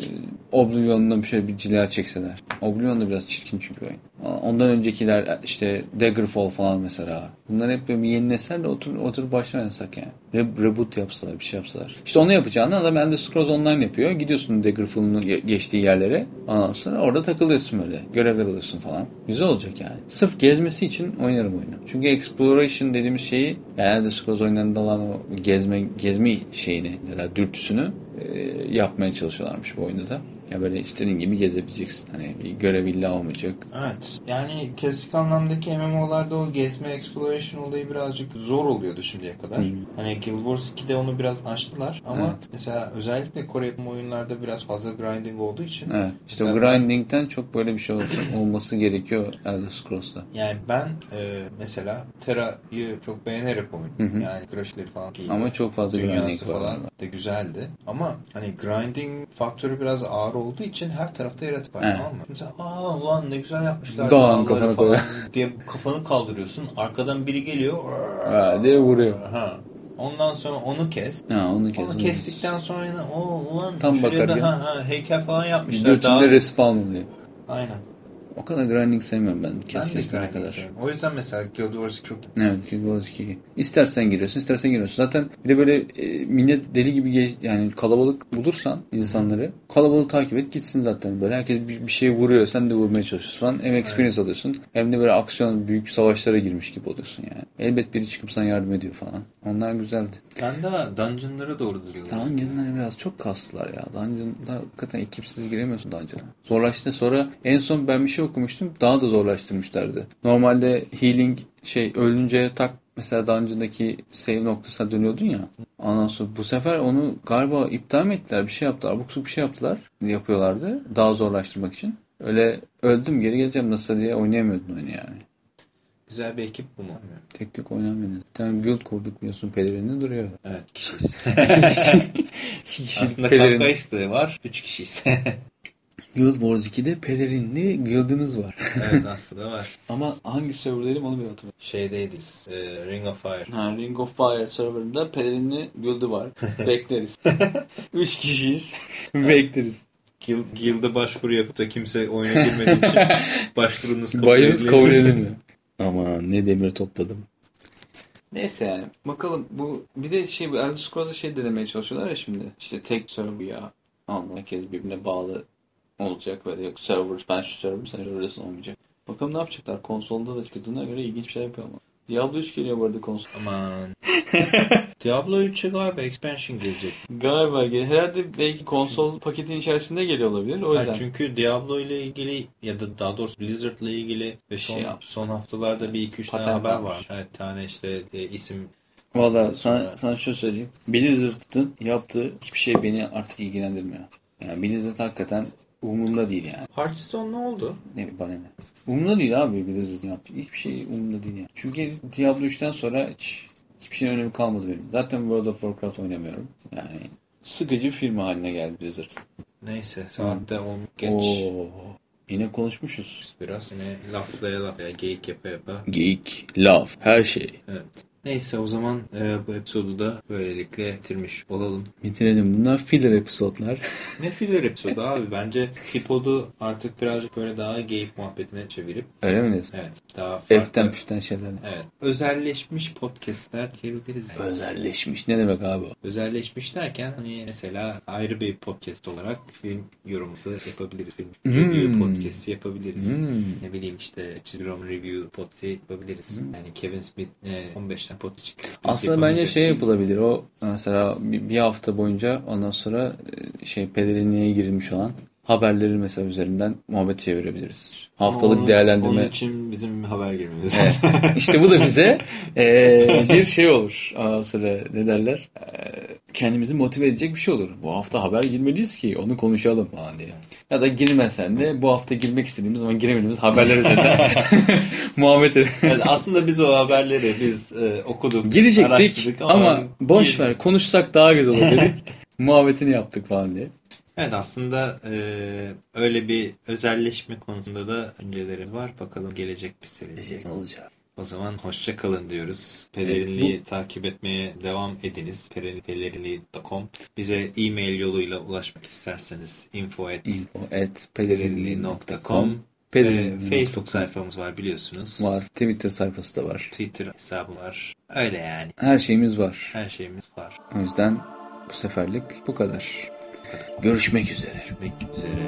Oblivion'da bir şöyle bir cila çekseler. Oblivion da biraz çirkin çünkü oyun. Ondan öncekiler işte Daggerfall falan mesela. Bunlar hep böyle bir yenileseler de otur, oturup baştan oynasak yani. Re- reboot yapsalar bir şey yapsalar. İşte onu yapacağını adam Elder Scrolls Online yapıyor. Gidiyorsun Daggerfall'un ge- geçtiği yerlere. Ondan sonra orada takılıyorsun böyle. Görevler alıyorsun falan. Güzel olacak yani. Sırf gezmesi için oynarım oyunu. Çünkü exploration dediğimiz şeyi yani Elder Scrolls oyunlarında olan o gezme, gezme şeyini, dürtüsünü yapmaya çalışıyorlarmış bu oyunda da. Ya böyle istediğin gibi gezebileceksin. Hani bir görev illa olmayacak. Evet. Yani klasik anlamdaki MMO'larda o gezme exploration olayı birazcık zor oluyordu şimdiye kadar. Hani Guild Wars 2'de onu biraz aştılar ama Evet. mesela özellikle Kore yapımı oyunlarda biraz fazla grinding olduğu için Evet. İşte o Mesela ben- grinding'den çok böyle bir şey olacak, olması gerekiyor Elder Scrolls'ta. Yani ben e, mesela Terra'yı çok beğenerek oynadım. Yani grafikleri falan iyiydi. Ama çok fazla Dünyası grinding var falan orada. da güzeldi. Ama hani grinding faktörü biraz ağır olduğu için her tarafta yaratık var Evet. tamam mı? Mesela aa ulan ne güzel yapmışlar dağları kafana falan koyuyor. diye kafanı kaldırıyorsun. Arkadan biri geliyor. Ha, diye vuruyor. Ha. Ondan sonra onu kes. Ha, onu kes. Onu kestikten sonra yine o ulan Tam şuraya da ha, ha, heykel falan yapmışlar. Götünde Dağ- respawn oluyor. Aynen. O kadar grinding sevmiyorum ben. Kes Ben de grinding kadar. seviyorum. O yüzden mesela Guild Wars çok Evet Guild Wars 2. İstersen giriyorsun, istersen giriyorsun. Zaten bir de böyle e, millet deli gibi gez, yani kalabalık bulursan insanları kalabalığı takip et gitsin zaten. Böyle herkes bir, bir şey vuruyor, sen de vurmaya çalışıyorsun falan. Hem experience alıyorsun hem de böyle aksiyon, büyük savaşlara girmiş gibi oluyorsun yani. Elbet biri çıkıp sana yardım ediyor falan. Onlar güzeldi. Ben de dungeonlara doğru duruyorum. Dungeon'ları biraz çok kastılar ya. Dungeon'da hakikaten ekipsiz giremiyorsun Dungeon'a. Zorlaştı. Sonra en son ben bir şey okumuştum. Daha da zorlaştırmışlardı. Normalde healing şey ölünce tak mesela Dungeon'daki save noktasına dönüyordun ya. Ondan sonra bu sefer onu galiba iptal mi ettiler? Bir şey yaptılar. Abuk bir şey yaptılar. Yapıyorlardı. Daha zorlaştırmak için. Öyle öldüm geri geleceğim nasıl diye oynayamıyordun oyunu yani. Güzel bir ekip bu mu? Tek tek oynamıyordun. Bir tane guild kurduk biliyorsun pelerininde duruyor. Evet kişiyiz. İki kişi Aslında de var. Üç kişiyiz. Guild Wars 2'de pelerinli guild'ınız var. evet aslında var. Ama hangi serverderim onu bir hatırlamıyorum. Şeydeydiz. e, Ring of Fire. Ha, Ring of Fire serverında pelerinli guild'ı var. Bekleriz. Üç kişiyiz. Bekleriz. Guild, Guild'e başvuru yapıp da kimse oyuna girmediği için başvurunuz kabul edilmiyor. kabul edilmiyor. Ama ne demir topladım. Neyse yani. Bakalım bu bir de şey bu Elder Scrolls'da şey denemeye çalışıyorlar ya şimdi. İşte tek server ya. Anladım. Herkes birbirine bağlı olacak böyle yok server ben şu server sen şuradasın olmayacak. Bakalım ne yapacaklar. Konsolda da çıktığına göre ilginç bir şey yapıyor ama. Diablo 3 geliyor bu arada konsol. Aman. Diablo 3'e galiba expansion gelecek. Galiba herhalde belki konsol paketin içerisinde geliyor olabilir. O yüzden. çünkü Diablo ile ilgili ya da daha doğrusu Blizzard ile ilgili ve son, Şey yap. son haftalarda bir iki üç tane Patent haber almış. var. Evet tane işte e, isim Valla sana, sana şunu söyleyeyim. Blizzard'ın yaptığı hiçbir şey beni artık ilgilendirmiyor. Yani Blizzard hakikaten umurumda değil yani. Hearthstone ne oldu? Ne bana ne. Umurumda değil abi Blizzard'ın yaptığı. Hiçbir şey umurumda değil yani. Çünkü Diablo 3'ten sonra hiç, hiçbir şeyin önemi kalmadı benim. Zaten World of Warcraft oynamıyorum. Yani sıkıcı bir firma haline geldi Blizzard. Neyse saatte on geç. Oo, yine konuşmuşuz. Biraz yine laflaya laflaya geyik yapa yapa. Geek, laf, her şey. Evet. Neyse o zaman e, bu episodu da böylelikle bitirmiş olalım. Bitirelim. Bunlar filler episodlar. Ne filler episodu abi? Bence Hipod'u artık birazcık böyle daha geyik muhabbetine çevirip Öyle mi diyorsun? evet daha farklı. Eften püften şeyler. Evet. Özelleşmiş podcastler diyebiliriz. Yani. Özelleşmiş. Ne demek abi o? Özelleşmiş derken hani mesela ayrı bir podcast olarak film yorumsu yapabiliriz. Film Hmm. review podcast'i yapabiliriz. Hmm. Ne bileyim işte çizgi roman review podcast'i yapabiliriz. Yani Kevin Smith e, 15'ten podcast çıkıyor. Biz Aslında bence şey yapılabilir. O mesela bir, hafta boyunca ondan sonra e, şey pelerinliğe girilmiş olan haberleri mesela üzerinden muhabbet çevirebiliriz. Haftalık Onun- değerlendirme. Onun için bizim haber girmemiz Evet. lazım. işte bu da bize e, bir şey olur. Ondan sonra ne derler? E, kendimizi motive edecek bir şey olur. Bu hafta haber girmeliyiz ki onu konuşalım falan diye. Ya da girmesen de bu hafta girmek istediğimiz ama giremediğimiz haberler üzerinden muhabbet edelim. Evet, aslında biz o haberleri biz e, okuduk, Girecektik araştırdık ama, boş ver konuşsak daha güzel olur dedik. Muhabbetini yaptık falan diye. Evet aslında e, öyle bir özelleşme konusunda da önceleri var. Bakalım gelecek gösterecek. Ne olacak? O zaman hoşça kalın diyoruz. Pelerinliği takip etmeye devam ediniz. Pelerinliği.com Bize e-mail yoluyla ulaşmak isterseniz info at Info at pelerinliği.com Pelerinli.com Facebook sayfamız var biliyorsunuz. var. Twitter sayfası da var. Twitter hesabı var. Öyle yani. Her şeyimiz var. Her şeyimiz var. O yüzden bu seferlik bu kadar. Görüşmek üzere. Görüşmek üzere.